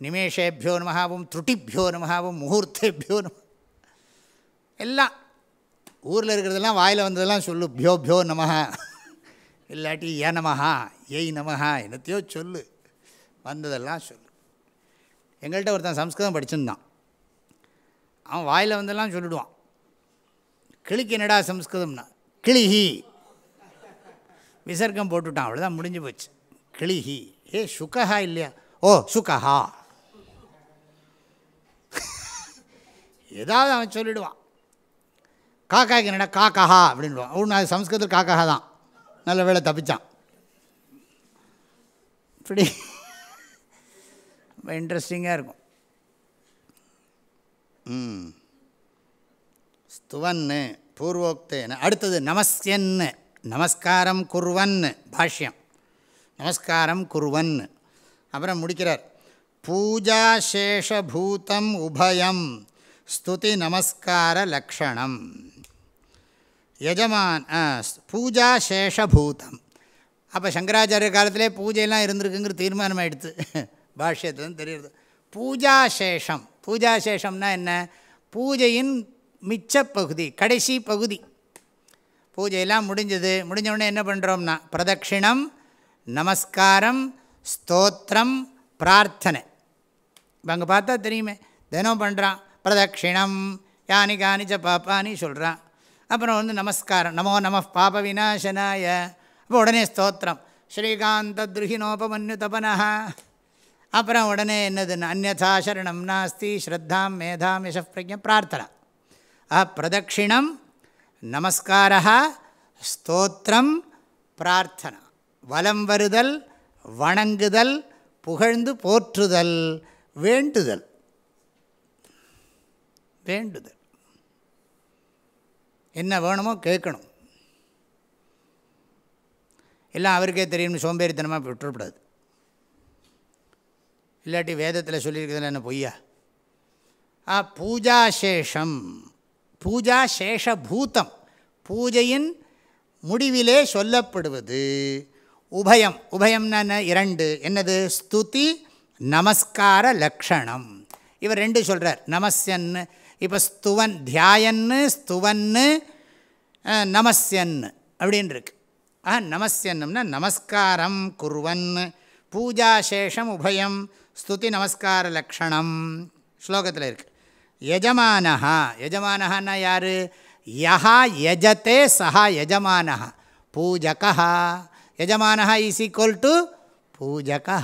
நிமேஷேபியோ நமகாவும் ஓம் நமகாவும் முகூர்த்தேபியோ நம எல்லாம். ஊரில் இருக்கிறதெல்லாம் வாயில் வந்ததெல்லாம் சொல்லு. பியோ பியோ நமஹா. இல்லாட்டி ஏ நமஹா ஏய் நமஹா என்னத்தையோ சொல்லு. வந்ததெல்லாம் சொல்லு. எங்கள்கிட்ட ஒருத்தன் சம்ஸ்கிருதம் படிச்சுருந்தான். அவன் வாயில் வந்தெல்லாம் சொல்லிடுவான். கிளிக்கு என்னடா சம்ஸ்கிருதம்னா? கிளிஹி. விசர்க்கம் போட்டுவிட்டான் அவ்வளோதான் முடிஞ்சு போச்சு. கிளிஹி ஏ சுகஹா இல்லையா? ஓ சுகஹா. ஏதாவது அவன் சொல்லிடுவான். காக்காய்க்கு என்னடா காக்கஹா அப்படின்வான் ஒன்று அது சம்ஸ்கிருதத்தில் காக்கஹா தான். நல்ல வேலை தப்பிச்சான். இப்படி ரொம்ப இன்ட்ரெஸ்டிங்காக இருக்கும். ம். ஸ்துவன்னு பூர்வோக்தேன்னு. அடுத்தது நமஸ்யன்னு. நமஸ்காரம் குர்வன் பாஷ்யம். நமஸ்காரம் குர்வன் அப்புறம் முடிக்கிறார். பூஜா சேஷபூதம் உபயம் ஸ்துதி நமஸ்கார லக்ஷணம். யஜமான் ஆ, பூஜா சேஷபூதம். அப்போ சங்கராச்சாரிய காலத்திலே பூஜையெல்லாம் இருந்திருக்குங்கிற தீர்மானம் ஆகிடுது பாஷ்யத்துலேருந்து தெரியுது பூஜா சேஷம். பூஜா சேஷம்னா என்ன? பூஜையின் மிச்ச பகுதி கடைசி பகுதி. பூஜையெல்லாம் முடிஞ்சது. முடிஞ்சவுடனே என்ன பண்ணுறோம்னா பிரதட்சிணம் நமஸ்காரம் ஸ்தோத்திரம் பிரார்த்தனை. இப்போ அங்கே பார்த்தா தெரியுமே தினம் பண்ணுறான் பிரதட்சிணம் யானி காணிச்ச பாப்பானி சொல்கிறான் அப்புறம் வந்து நமஸ்காரம் நமோ நம பாப விநாசனாய. அப்போ உடனே ஸ்தோத்திரம் ஸ்ரீகாந்த துருகினோபமன்யு தபனா அப்புறம் உடனே என்னதுன்னு அந்நதா சரணம் நாஸ்தி ஸ்ரத்தாம் மேதாம் யசப்பிரஜ பிரார்த்தனா. ஆ பிரதட்சிணம் நமஸ்காரா ஸ்தோத்திரம் பிரார்த்தனா. வலம் வருதல் வணங்குதல் புகழ்ந்து போற்றுதல் வேண்டுதல். வேண்டுதல். என்ன வேணுமோ கேட்கணும். எல்லாம் அவருக்கே தெரியும்னு சோம்பேறித்தனமாக விட்டுறக்கூடாது. இல்லாட்டி வேதத்தில் சொல்லியிருக்கிறதுல என்ன பொய்யா? ஆ பூஜாசேஷம். பூஜா சேஷபூதம் பூஜையின் முடிவிலே சொல்லப்படுவது. உபயம். உபயம்னா இரண்டு. என்னது? ஸ்துதி நமஸ்கார லக்ஷணம். இவர் ரெண்டு சொல்கிறார் நமஸ்யன்னு. இப்போ ஸ்துவன் தியாயன்னு ஸ்துவன்னு நமஸ்யன்னு அப்படின்னு இருக்கு ஆ நமஸ்யன்னம்னா நமஸ்காரம் குர்வன் பூஜாசேஷம் உபயம் ஸ்துதி நமஸ்கார லக்ஷணம். ஸ்லோகத்தில் இருக்குது யஜமானஹா யஜமானஹான்னா யார் யஹா யஜத்தே சஹா யஜமானஹா பூஜகா யஜமானஹா இஸ் ஈக்குவல் டு பூஜகா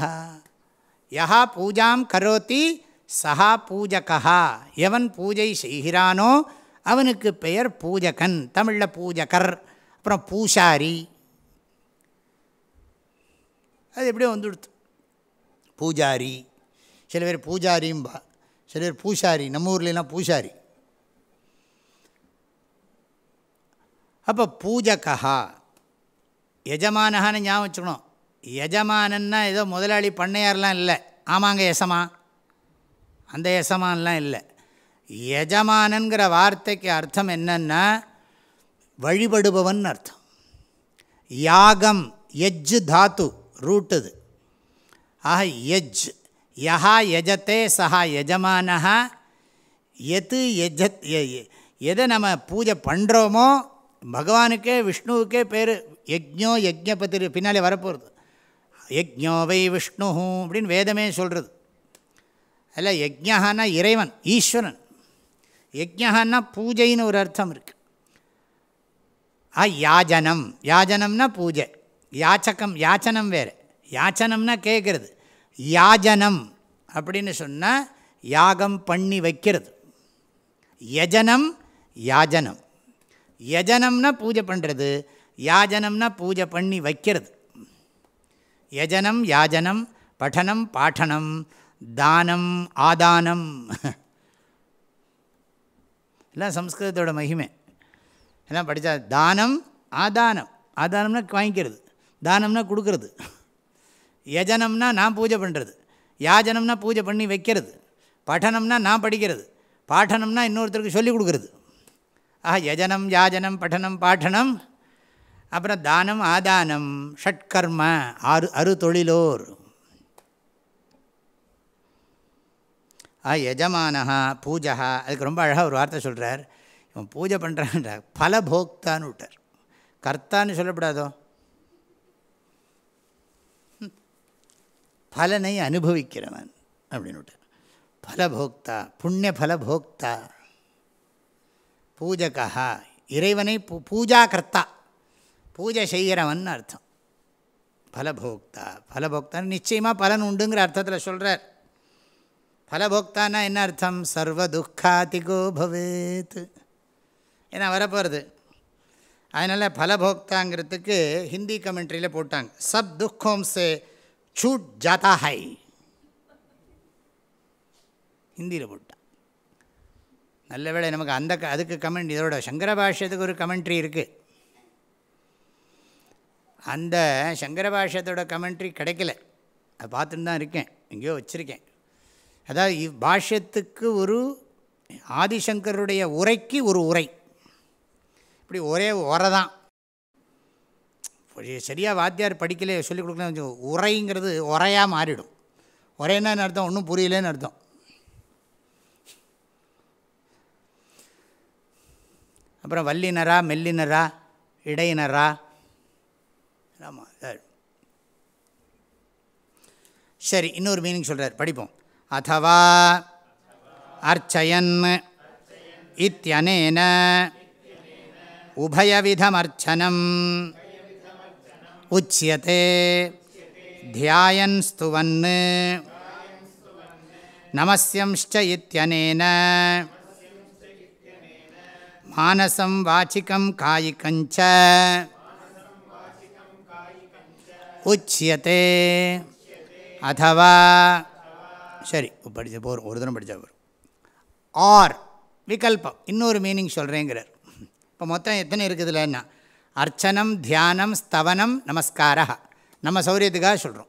யஹா பூஜாம் கரோத்தி சஹா பூஜகா எவன் பூஜை செய்கிறானோ அவனுக்கு பெயர் பூஜகன் தமிழில் பூஜகர் அப்புறம் பூசாரி அது எப்படியோ வந்துடுத்து। பூஜாரி। சில பேர் பூஜாரிம்பா சில பேர் பூசாரி நம்ம ஊர்லலாம் பூசாரி. அப்போ பூஜகா எஜமானஹான்னு ஞாபகம் வச்சுக்கணும். எஜமானன்னா ஏதோ முதலாளி பண்ணையார்லாம் இல்லை. ஆமாங்க எசமா. அந்த எசமானலாம் இல்லை. எஜமானங்கிற வார்த்தைக்கு அர்த்தம் என்னன்னா வழிபடுபவன் அர்த்தம். யாகம் எஜ்ஜு தாத்து ரூட்டுது. ஆக எஜ் யஹா யஜத்தே சஹா யஜமானஹா. எது எஜத் எதை நம்ம பூஜை பண்ணுறோமோ பகவானுக்கே விஷ்ணுவுக்கே பேர் யஜ்ஞோ யஜ்ஞபதி பின்னாலே வரப்போகிறது யஜ்ஞோ வை விஷ்ணு அப்படின்னு வேதமே சொல்கிறது அதில் யஜ்ஞானா இறைவன் ஈஸ்வரன். யஜ்ஞான்னா பூஜைன்னு ஒரு அர்த்தம் இருக்குது ஆ யாஜனம். யாஜனம்னா பூஜை. யாச்சகம் யாச்சனம் வேறு. யாச்சனம்னா கேட்குறது யாஜனம். அப்படின்னு சொன்னால் யாகம் பண்ணி வைக்கிறது. யஜனம் யாஜனம். யஜனம்னா பூஜை பண்ணுறது யாஜனம்னா பூஜை பண்ணி வைக்கிறது. யஜனம் யாஜனம் பட்டனம் பாட்டனம் தானம் ஆதானம். எல்லாம் சம்ஸ்கிருதத்தோட மகிமை. எல்லாம் படித்தா தானம் ஆதானம். ஆதானம்னா வாங்கிக்கிறது. தானம்னா கொடுக்கறது. யஜனம்னா நான் பூஜை பண்ணுறது யாஜனம்னா பூஜை பண்ணி வைக்கிறது. பட்டனம்னா நான் படிக்கிறது. பாட்டனம்னா இன்னொருத்தருக்கு சொல்லிக் கொடுக்குறது. ஆஹா யஜனம் யாஜனம் பட்டனம் பாட்டனம் அப்புறம் தானம் ஆதானம் ஷட்கர்ம அரு அறு தொழிலோர் ஆ யஜமானஹா பூஜா அதுக்கு ரொம்ப அழகாக ஒரு வார்த்தை சொல்கிறார் இவன் பூஜை பண்ணுறான்ற பலபோக்தான்னு விட்டார். கர்த்தான்னு சொல்லப்படாதோ? பலனை அனுபவிக்கிறவன் அப்படின்னு பலபோக்தா புண்ணிய பலபோக்தா பூஜகா இறைவனை பூ பூஜா கர்த்தா பூஜை செய்கிறவன் அர்த்தம். பலபோக்தா பலபோக்தான் நிச்சயமாக பலன் உண்டுங்கிற அர்த்தத்தில் சொல்கிறார் பலபோக்தானா என்ன அர்த்தம்? சர்வ துக்காதிகோ பவேத். ஏன்னா வரப்போகிறது அதனால் பலபோக்தாங்கிறதுக்கு ஹிந்தி கமெண்ட்ரியில் போட்டாங்க. சப் துக்கோம் சே छूट जाता है ஹிந்தியில் போட்டான் நல்ல வேளை நமக்கு அந்த க- அதுக்கு கமெண்ட் இதோட சங்கர பாஷ்யத்துக்கு ஒரு கமெண்ட்ரி இருக்குது அந்த சங்கர பாஷ்யத்தோட கமெண்ட்ரி கிடைக்கல அதை பார்த்துட்டு தான் இருக்கேன் எங்கேயோ வச்சுருக்கேன் அதாவது இவ் பாஷ்யத்துக்கு ஒரு ஆதிசங்கருடைய உரைக்கு ஒரு உரை இப்படி ஒரே உரை தான் சரியாக வாத்தியார் படிக்கல சொல்லிக் கொடுக்கலாம் உரைங்கிறது உரையாக மாறிடும். உரைன்னா அர்த்தம் ஒன்றும் புரியலன்னு அர்த்தம். அப்புறம் வல்லினரா மெல்லினரா இடையினரா ஆமாம் சரி இன்னொரு மீனிங் சொல்கிறார் படிப்போம். அதுவா அர்ச்சயன் இத்தியனேன உபயவிதமர்ச்சனம். உச்சியதே தியாயன் ஸ்துவன் நமஸ்யம்ச்ச இத்தியனேன மானசம் வாச்சிக்கம் காயிக்கஞ்ச உச்சியதே அதவா சரி படித்த போர் ஒரு தினம் படித்தா போகிறோம் ஆர் விகல்பம் இன்னொரு மீனிங் சொல்கிறேங்கிறார் இப்போ மொத்தம் எத்தனை இருக்குதுலன்னா அர்ச்சனம் தியானம் ஸ்தவனம் நமஸ்காரா நம்ம சௌரியத்துக்காக சொல்கிறோம்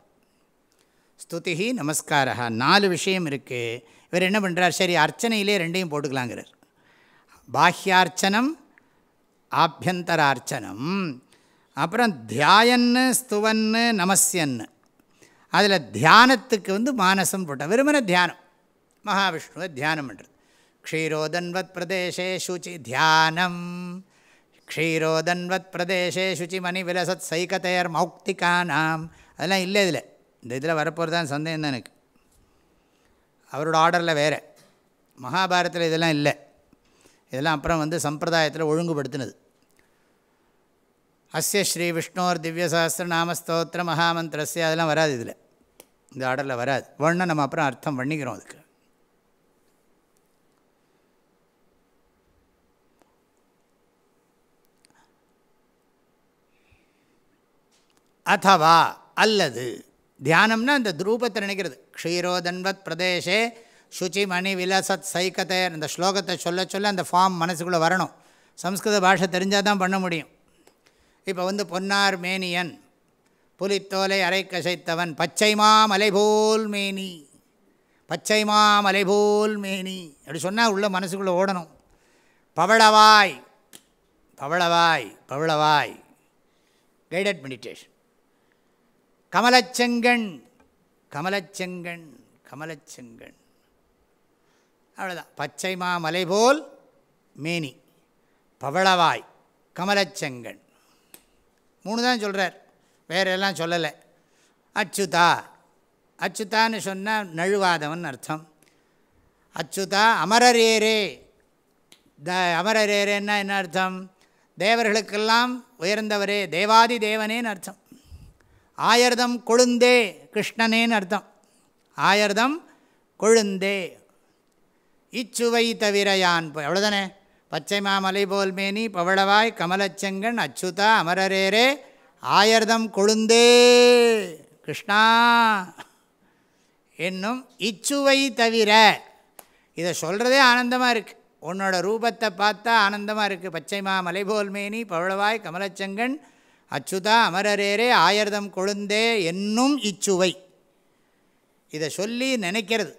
ஸ்துதிஹி நமஸ்காரா நாலு விஷயம் இருக்குது இவர் என்ன பண்ணுறார் சரி அர்ச்சனையிலே ரெண்டையும் போட்டுக்கலாங்கிறார். பாஹ்யார்ச்சனம் ஆபியந்தரார்ச்சனம். அப்புறம் தியாயன்னு ஸ்துவன்னு நமஸ்யன்னு. அதில் தியானத்துக்கு வந்து மானசம் போட்ட வெறுமன தியானம். மகாவிஷ்ணுவை தியானம் பண்ணுறது க்ஷீரோதன்வத் பிரதேசே சுச்சி தியானம். க்ஷீரோதன்வத் பிரதேசே சுச்சிமணி விலசத் சைகத்தையர் மௌக்திகானாம் அதெல்லாம் இல்லை இதில். இந்த இதில் வரப்போகிறது தான் சந்தேகம் தான் எனக்கு. அவரோட ஆர்டரில் வேறு. மகாபாரத்தில் இதெல்லாம் இல்லை. இதெல்லாம் அப்புறம் வந்து சம்பிரதாயத்தில் ஒழுங்குபடுத்தினது. அஸ்ய ஸ்ரீ விஷ்ணோர் திவ்யசாஸ்திர நாமஸ்தோத்திர மகாமந்திரஸ்ய அதெல்லாம் வராது இதில். இந்த ஆர்டரில் வராது. வேணுன்னா நம்ம அப்புறம் அர்த்தம் பண்ணிக்கிறோம் அதுக்கு. அதுவா அல்லது தியானம்னா அந்த ரூபத்தை நினைக்கிறது க்ஷீரோதன்வத் பிரதேசே சுச்சி மணி விலசத் சைக்கத்தை அந்த ஸ்லோகத்தை சொல்ல சொல்ல அந்த ஃபார்ம் மனசுக்குள்ளே வரணும். சம்ஸ்கிருத பாஷை தெரிஞ்சால் தான் பண்ண முடியும். இப்போ வந்து பொன்னார் மேனியன் புலித்தோலை அரை கசைத்தவன் பச்சைமா மலைபோல் மேனி பச்சைமா மலைபோல் மேனி அப்படி சொன்னால் உள்ள மனசுக்குள்ளே ஓடணும். பவளவாய் பவளவாய் பவளவாய். கைடட் மெடிடேஷன் கமலச்செங்கண் கமலச்செங்கண் கமலச்செங்கண். அவ்வளோதான் பச்சை மலை போல் மேனி பவளவாய் கமலச்செங்கண். மூணு தான் சொல்கிறார் வேற எல்லாம் சொல்லலை. அச்சுதா. அச்சுதான்னு சொன்னால் நழுவாதவன் அர்த்தம். அச்சுதா அமரரேரே. த அமரரேரேன்னா என்ன அர்த்தம்? தேவர்களுக்கெல்லாம் உயர்ந்தவரே. தேவாதி தேவனேன்னு அர்த்தம். ஆயர்தம் கொழுந்தே கிருஷ்ணனேன்னு அர்த்தம். ஆயர்தம் கொழுந்தே. இச்சுவை தவிர யான் எவ்வளோதானே பச்சை மாமலை போல்மேனி பவளவாய் கமலச்செங்கன் அச்சுதா அமரரேரே ஆயர்தம் கொழுந்தே கிருஷ்ணா. என்னும் இச்சுவை தவிர இதை சொல்கிறதே ஆனந்தமாக இருக்குது உன்னோட ரூபத்தை பார்த்தா ஆனந்தமாக இருக்குது பச்சை மலைபோல் மேனி பவளவாய் கமலச்செங்கன் அச்சுதா அமரரேரே ஆயர்தம் கொழுந்தே என்னும் இச்சுவை. இதை சொல்லி நினைக்கிறது.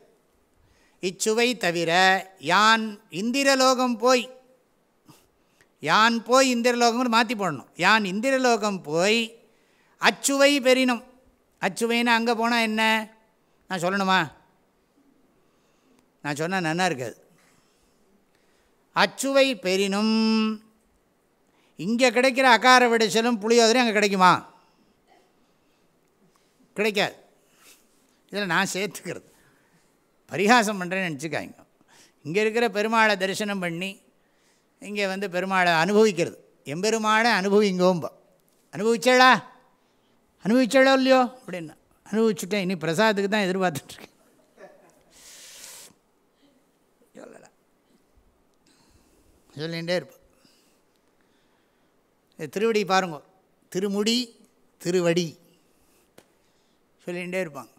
இச்சுவை தவிர யான் இந்திரலோகம் போய் யான் போய் இந்திரலோகம்னு மாற்றி போடணும். யான் இந்திரலோகம் போய் அச்சுவை பெறினும். அச்சுவைன்னு அங்கே போனால் என்ன? நான் சொல்லணுமா? நான் சொன்னால் நன்னா இருக்காது. அச்சுவை பெறினும் இங்கே கிடைக்கிற அகார விடைச்சலும் புளியோதரையும் அங்கே கிடைக்குமா? கிடைக்காது. இதில் நான் சேர்த்துக்கிறது. பரிகாசம் பண்ணுறேன்னு நினச்சிக்காங்க இங்கே இருக்கிற பெருமாளை தரிசனம் பண்ணி இங்கே வந்து பெருமாளை அனுபவிக்கிறது. எம்பெருமாளை அனுபவிங்கோம்ப. அனுபவிச்சேளா? அனுபவிச்சேளோ இல்லையோ? அப்படின்னா. அனுபவிச்சுட்டேன். இனி பிரசாதத்துக்கு தான் எதிர்பார்த்துட்ருக்கேன். சொல்லலை. சொல்லிகிட்டே இருப்போம். திருவடி பாருங்க. திருமுடி திருவடி சொல்லிகிட்டே இருப்பாங்க.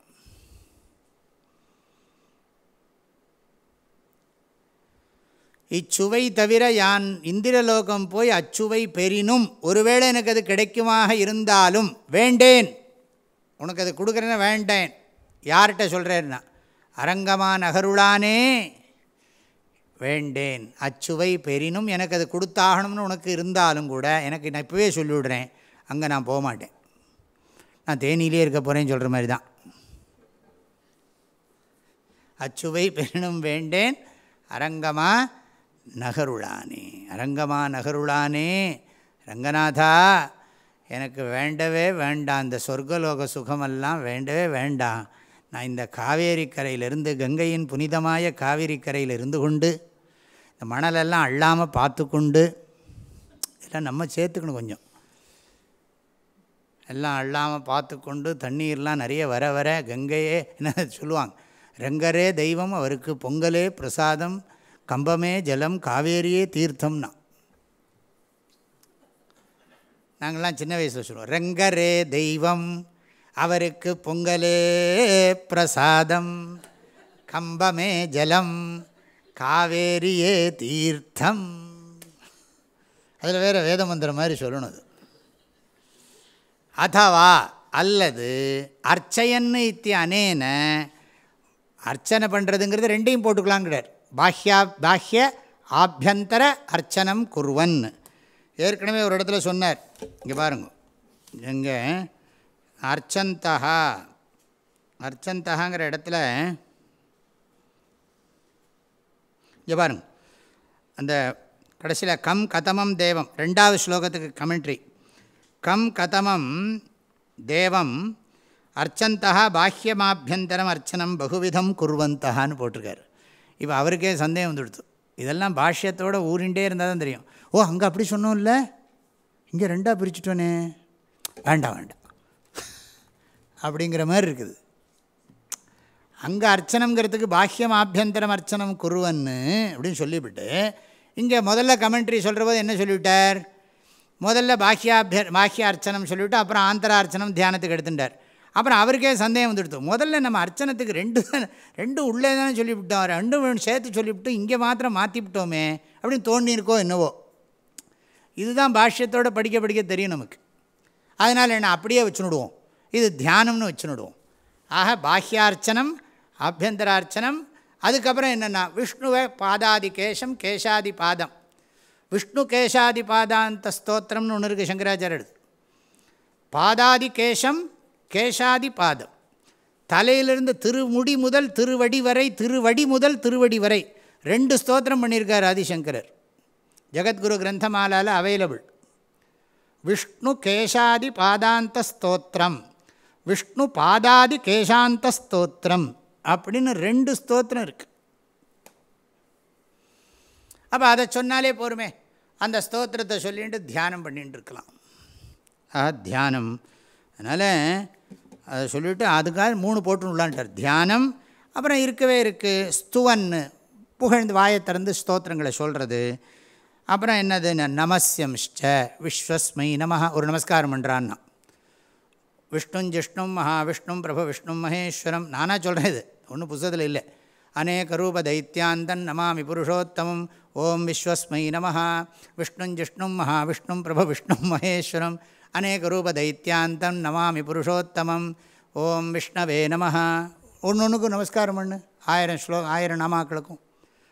இச்சுவை தவிர யான் இந்திரலோகம் போய் அச்சுவை பெறினும் ஒருவேளை எனக்கு அது கிடைக்குமாக இருந்தாலும் வேண்டேன். உனக்கு அது கொடுக்குறேன்னா வேண்டேன். யார்கிட்ட சொல்கிறேன்னா அரங்கமா நகருளானே. வேண்டேன். அச்சுவை பெரினும் எனக்கு அது கொடுத்தாகணும்னு உனக்கு இருந்தாலும் கூட எனக்கு நான் இப்போவே சொல்லிவிடுறேன். அங்கே நான் போக மாட்டேன் நான் தேனியிலே இருக்க போகிறேன்னு சொல்கிற மாதிரி தான் அச்சுவை பெரினும் வேண்டேன். அரங்கமா நகருளானே. அரங்கமா நகருளானே. ரங்கநாதா எனக்கு வேண்டவே வேண்டாம். இந்த சொர்க்கலோக சுகமெல்லாம் வேண்டவே வேண்டாம். நான் இந்த காவேரி கரையிலிருந்து கங்கையின் புனிதமாய காவேரி கரையில் இருந்து கொண்டு இந்த மணலெல்லாம் அள்ளாமல் பார்த்து கொண்டு எல்லாம் நம்ம சேர்த்துக்கணும் கொஞ்சம். எல்லாம் அள்ளாமல் பார்த்து கொண்டு தண்ணீர்லாம் நிறைய வர வர கங்கையே என்ன சொல்லுவாங்க? ரங்கரே தெய்வம் அவருக்கு பொங்கலே பிரசாதம் கம்பமே ஜலம் காவேரியே தீர்த்தம்னா. நாங்கள்லாம் சின்ன வயசில் சொல்லுவோம் ரங்கரே தெய்வம் அவருக்கு பொங்கலே பிரசாதம். கம்பமே ஜலம் காவேரியே தீர்த்தம். அதில் வேறு வேத மந்திரம் மாதிரி சொல்லணும் அது அதவா அல்லது அர்ச்சையன்னு இத்தி அனேன அர்ச்சனை பண்ணுறதுங்கிறது ரெண்டையும் போட்டுக்கலாங்கிறார். பாஹ்யா பாஹ்ய ஆபியந்தர அர்ச்சனம் குருவன். ஏற்கனவே ஒரு இடத்துல சொன்னார். இங்கே பாருங்க. எங்கே? அர்ச்சந்தா அர்ச்சந்தகாங்கிற இடத்துல இங்கே பாருங்க அந்த கடைசியில் கம் கதமம் தேவம் ரெண்டாவது ஸ்லோகத்துக்கு கமெண்ட்ரி கம் கதமம் தேவம் அர்ச்சந்தா பாஹ்யமாபியந்தரம் அர்ச்சனம் பகுவிதம் குர்வந்தகான்னு போட்டிருக்காரு. இப்போ அவருக்கே சந்தேகம் வந்துடுத்து இதெல்லாம் பாஷ்யத்தோடு ஊறிண்டே இருந்தால் தான் தெரியும். ஓ அங்கே அப்படி சொன்னோம்ல? இங்கே ரெண்டாக பிரிச்சுட்டோனே. வேண்டாம் வேண்டாம். அப்படிங்கிற மாதிரி இருக்குது. அங்கே அர்ச்சனங்கிறதுக்கு பாஹ்யம் ஆபியந்தரம் அர்ச்சனம் குருவன்னு அப்படின்னு சொல்லிவிட்டு இங்கே முதல்ல கமெண்ட்ரி சொல்கிற போது என்ன சொல்லிவிட்டார்? முதல்ல பாஹ்யாபிய பாஹ்ய அர்ச்சனம் சொல்லிவிட்டு அப்புறம் ஆந்திர அர்ச்சனம் தியானத்துக்கு எடுத்துட்டார். அப்புறம் அவருக்கே சந்தேகம் வந்துடுத்து. முதல்ல நம்ம அர்ச்சனத்துக்கு ரெண்டு ரெண்டு உள்ளே தானே சொல்லிவிட்டோம். ரெண்டும் சேர்த்து சொல்லிவிட்டு இங்கே மாத்திரம் மாற்றிவிட்டோமே அப்படின்னு தோண்டியிருக்கோ என்னவோ. இதுதான் பாஷ்யத்தோடு படிக்க படிக்க தெரியும் நமக்கு. அதனால் என்ன அப்படியே வச்சுனுடுவோம். இது தியானம்னு வச்சுனுடுவோம். ஆக பாஹ்யார்ச்சனம் ஆபியந்தரார்ச்சனம் அதுக்கப்புறம் என்னென்னா விஷ்ணுவை பாதாதி கேசம் கேசாதி பாதம். விஷ்ணு கேசாதி பாதாந்த ஸ்தோத்திரம்னு ஒன்று இருக்குது சங்கராச்சாரியர் பாதாதி கேசம் கேசாதி பாதம். தலையிலிருந்து திருமுடி முதல் திருவடி வரை திருவடி முதல் திருவடி வரை ரெண்டு ஸ்தோத்திரம் பண்ணியிருக்கார் ஆதிசங்கரர். ஜெகத்குரு கிரந்தமாலால் அவைலபிள் விஷ்ணு கேசாதி பாதாந்த ஸ்தோத்திரம். விஷ்ணு பாதாதி கேசாந்த ஸ்தோத்திரம் அப்படின்னு ரெண்டு ஸ்தோத்திரம் இருக்குது அப்போ அதை சொன்னாலே போருமே அந்த ஸ்தோத்திரத்தை சொல்லிட்டு தியானம் பண்ணிட்டு இருக்கலாம். ஆ தியானம். அதனால் அதை சொல்லிவிட்டு அதுக்காக மூணு போட்டு தியானம் அப்புறம் இருக்கவே இருக்குது ஸ்துவன்னு. புகழ்ந்து வாயை திறந்து ஸ்தோத்திரங்களை சொல்கிறது அப்புறம் என்னது நமஸ்யம்ஷ்ட விஸ்வஸ்மை நமஹா ஒரு நமஸ்காரம் பண்ணுறான்னா விஷ்ணும் ஜிஷ்ணும் மகாவிஷ்ணும் பிரபு விஷ்ணு மகேஸ்வரம். நானாக சொல்கிறேன் இது. ஒன்றும் புத்தகத்தில் இல்லை. அநேக ரூப தைத்தியாந்தன் நமாமி புருஷோத்தமம். ஓம் விஸ்வஸ்மை நமஹா. விஷ்ணும் ஜிஷ்ணும் மகாவிஷ்ணும் பிரபு விஷ்ணு மகேஸ்வரம். அநேக ரூப தைத்தியாந்தம் நமாமி புருஷோத்தமம். ஓம் விஷ்ணவே நமஹா. ஒன்று ஒன்றுக்கும் நமஸ்காரம் பண்ணு. ஆயிரம் ஸ்லோ ஆயிரம் நாமாக்களுக்கும்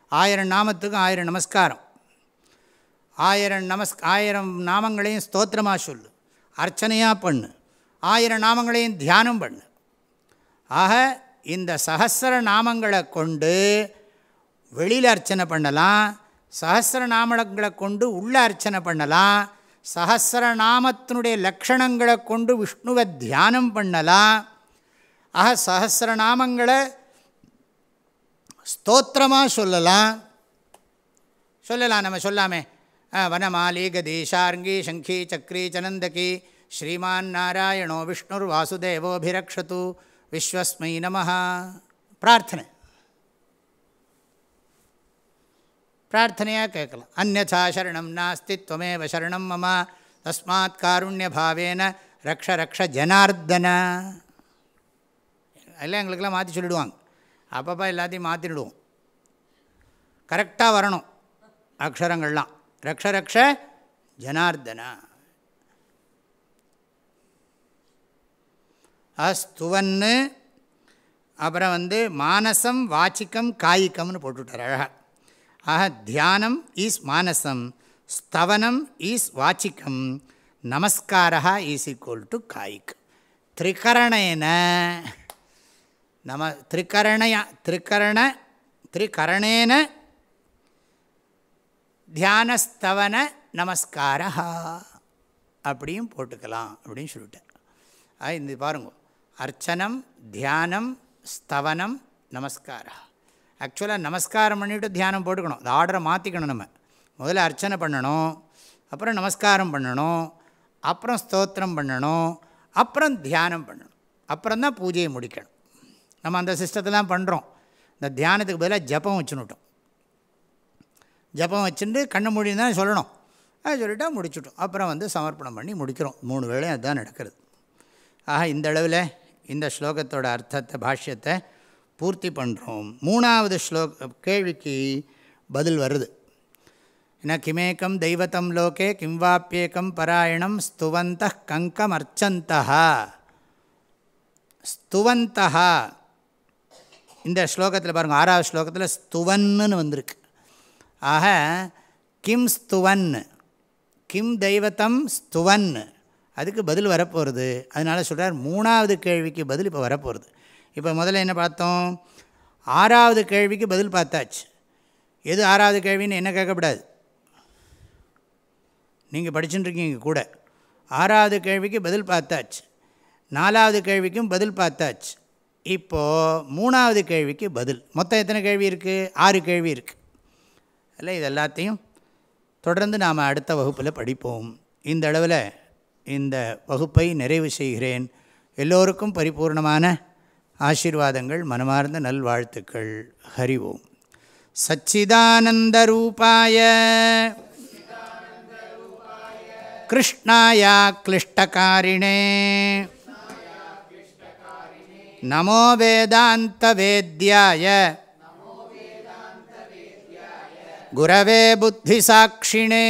ஆயிரம் நாமத்துக்கும் ஆயிரம் நமஸ்காரம். ஆயிரம் நமஸ் ஆயிரம் நாமங்களையும் ஸ்தோத்திரமாக சொல்லு. அர்ச்சனையாக பண்ணு. ஆயிரம் நாமங்களையும் தியானம் பண்ணு. ஆக இந்த சகசிர நாமங்களை கொண்டு வெளியில் அர்ச்சனை பண்ணலாம் சகசிர நாமங்களை கொண்டு உள்ள அர்ச்சனை பண்ணலாம் சகசிர நாமத்தினுடைய லக்ஷணங்களை கொண்டு விஷ்ணுவை தியானம் பண்ணலாம். ஆக சகசிர நாமங்களை ஸ்தோத்திரமாக சொல்லலாம். சொல்லலாம் நம்ம சொல்லாமே. வனமாலி கதீஷார்ங்கி சங்கி சக்ரி சனந்தகி ஸ்ரீமான் நாராயணோ விஷ்ணுர் வாசுதேவோபிரக்ஷத்து விஸ்வஸ்மை நம பிரார்த்தனை. பிரார்த்தனையாக கேட்கலாம். அந்நா சரணம் நாஸ்தி துவமேவ சரணம் மம. தஸ்மாத் காருண்யபாவேன ரக்ஷ ரக்ஷ ஜனார்தன. எல்லாம் எங்களுக்கெல்லாம் மாற்றி சொல்லிடுவாங்க. அப்பப்போ எல்லாத்தையும் மாற்றிடுவோம் கரெக்டாக வரணும். அக்ஷரங்கள்லாம். ரக்ஷ ரக்ஷ ஜனார்தனா. அஸ்துவன்னு அப்புறம் வந்து மானசம் வாச்சிக்கம் காய்கம்னு போட்டுவிட்டார் அழகாக ஆக தியானம் ஈஸ் மானசம் ஸ்தவனம் ஈஸ் வாச்சிக்கம் நமஸ்காரா ஈஸ் ஈக்குவல் டு காய்க். திரிகரணேன நம திரிகரணய திரிகரண திரிகரணேன தியானஸ்தவன நமஸ்காரா அப்படியும் போட்டுக்கலாம் அப்படின்னு சொல்லிட்டேன். இந்த பாருங்க. அர்ச்சனம் தியானம் ஸ்தவனம் நமஸ்காரம் ஆக்சுவலாக நமஸ்காரம் பண்ணிவிட்டு தியானம் போட்டுக்கணும். அந்த ஆர்டரை மாற்றிக்கணும் நம்ம. முதல்ல அர்ச்சனை பண்ணணும் அப்புறம் நமஸ்காரம் பண்ணணும் அப்புறம் ஸ்தோத்திரம் பண்ணணும் அப்புறம் தியானம் பண்ணணும். அப்புறம் தான் பூஜையை முடிக்கணும். நம்ம அந்த சிஸ்டத்தெல்லாம் பண்ணுறோம் இந்த தியானத்துக்கு பதிலாக ஜப்பம் வச்சுன்னுட்டோம் ஜப்பம் வச்சுட்டு கண்ணை மொழின்னு தான் சொல்லணும். அது சொல்லிட்டா முடிச்சுட்டோம். அப்புறம் வந்து சமர்ப்பணம் பண்ணி முடிக்கிறோம். மூணு வேளையும் அதுதான் நடக்கிறது. ஆக இந்த அளவில் இந்த ஸ்லோகத்தோட அர்த்தத்தை பாஷ்யத்தை பூர்த்தி பண்ணுறோம் மூணாவது ஸ்லோ கேள்விக்கு பதில் வருது. என்ன கிமேக்கம் தெய்வத்தம் லோகே கிம்வாப்பியேக்கம் பராயணம் ஸ்துவந்த கங்கம் அர்ச்சந்தா ஸ்துவந்தா இந்த ஸ்லோகத்தில் பாருங்கள் ஆறாவது ஸ்லோகத்தில் ஸ்துவன்னு வந்திருக்கு. ஆக கிம் ஸ்துவன் கிம் தெய்வத்தம் ஸ்துவன். அதுக்கு பதில் வரப்போகிறது அதனால் சொல்கிறார் மூணாவது கேள்விக்கு பதில் இப்போ வரப்போகிறது இப்போ முதல்ல என்ன பார்த்தோம்? ஆறாவது கேள்விக்கு பதில் பார்த்தாச்சு. எது ஆறாவது கேள்வின்னு என்ன கேட்கக்கூடாது நீங்கள் படிச்சுட்டுருக்கீங்க கூட. ஆறாவது கேள்விக்கு பதில் பார்த்தாச்சு. நாலாவது கேள்விக்கும் பதில் பார்த்தாச்சு. இப்போது மூணாவது கேள்விக்கு பதில். மொத்தம் எத்தனை கேள்வி இருக்குது ஆறு கேள்வி இருக்குது இல்லை இது எல்லாத்தையும் தொடர்ந்து நாம் அடுத்த வகுப்பில் படிப்போம். இந்த அளவில் இந்த வகுப்பை நிறைவு செய்கிறேன். எல்லோருக்கும் பரிபூர்ணமான ஆசீர்வாதங்கள் மனமார்ந்த நல்வாழ்த்துக்கள். ஹரி ஓம். சச்சிதானந்தரூபாய கிருஷ்ணாயா கிளிஷ்டகாரிணே. நமோ வேதாந்த வேத்யாய. குரவே புத்திசாட்சிணே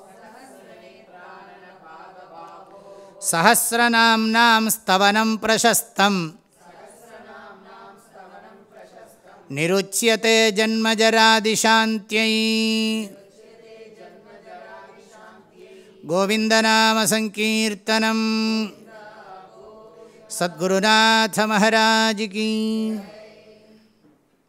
सहस्रनाम्नां स्तवनं प्रशस्तं निरुच्यते जन्मजरादिशान्त्यै। गोविन्दनामसङ्कीर्तनं सद्गुरुनाथमहाराजिकी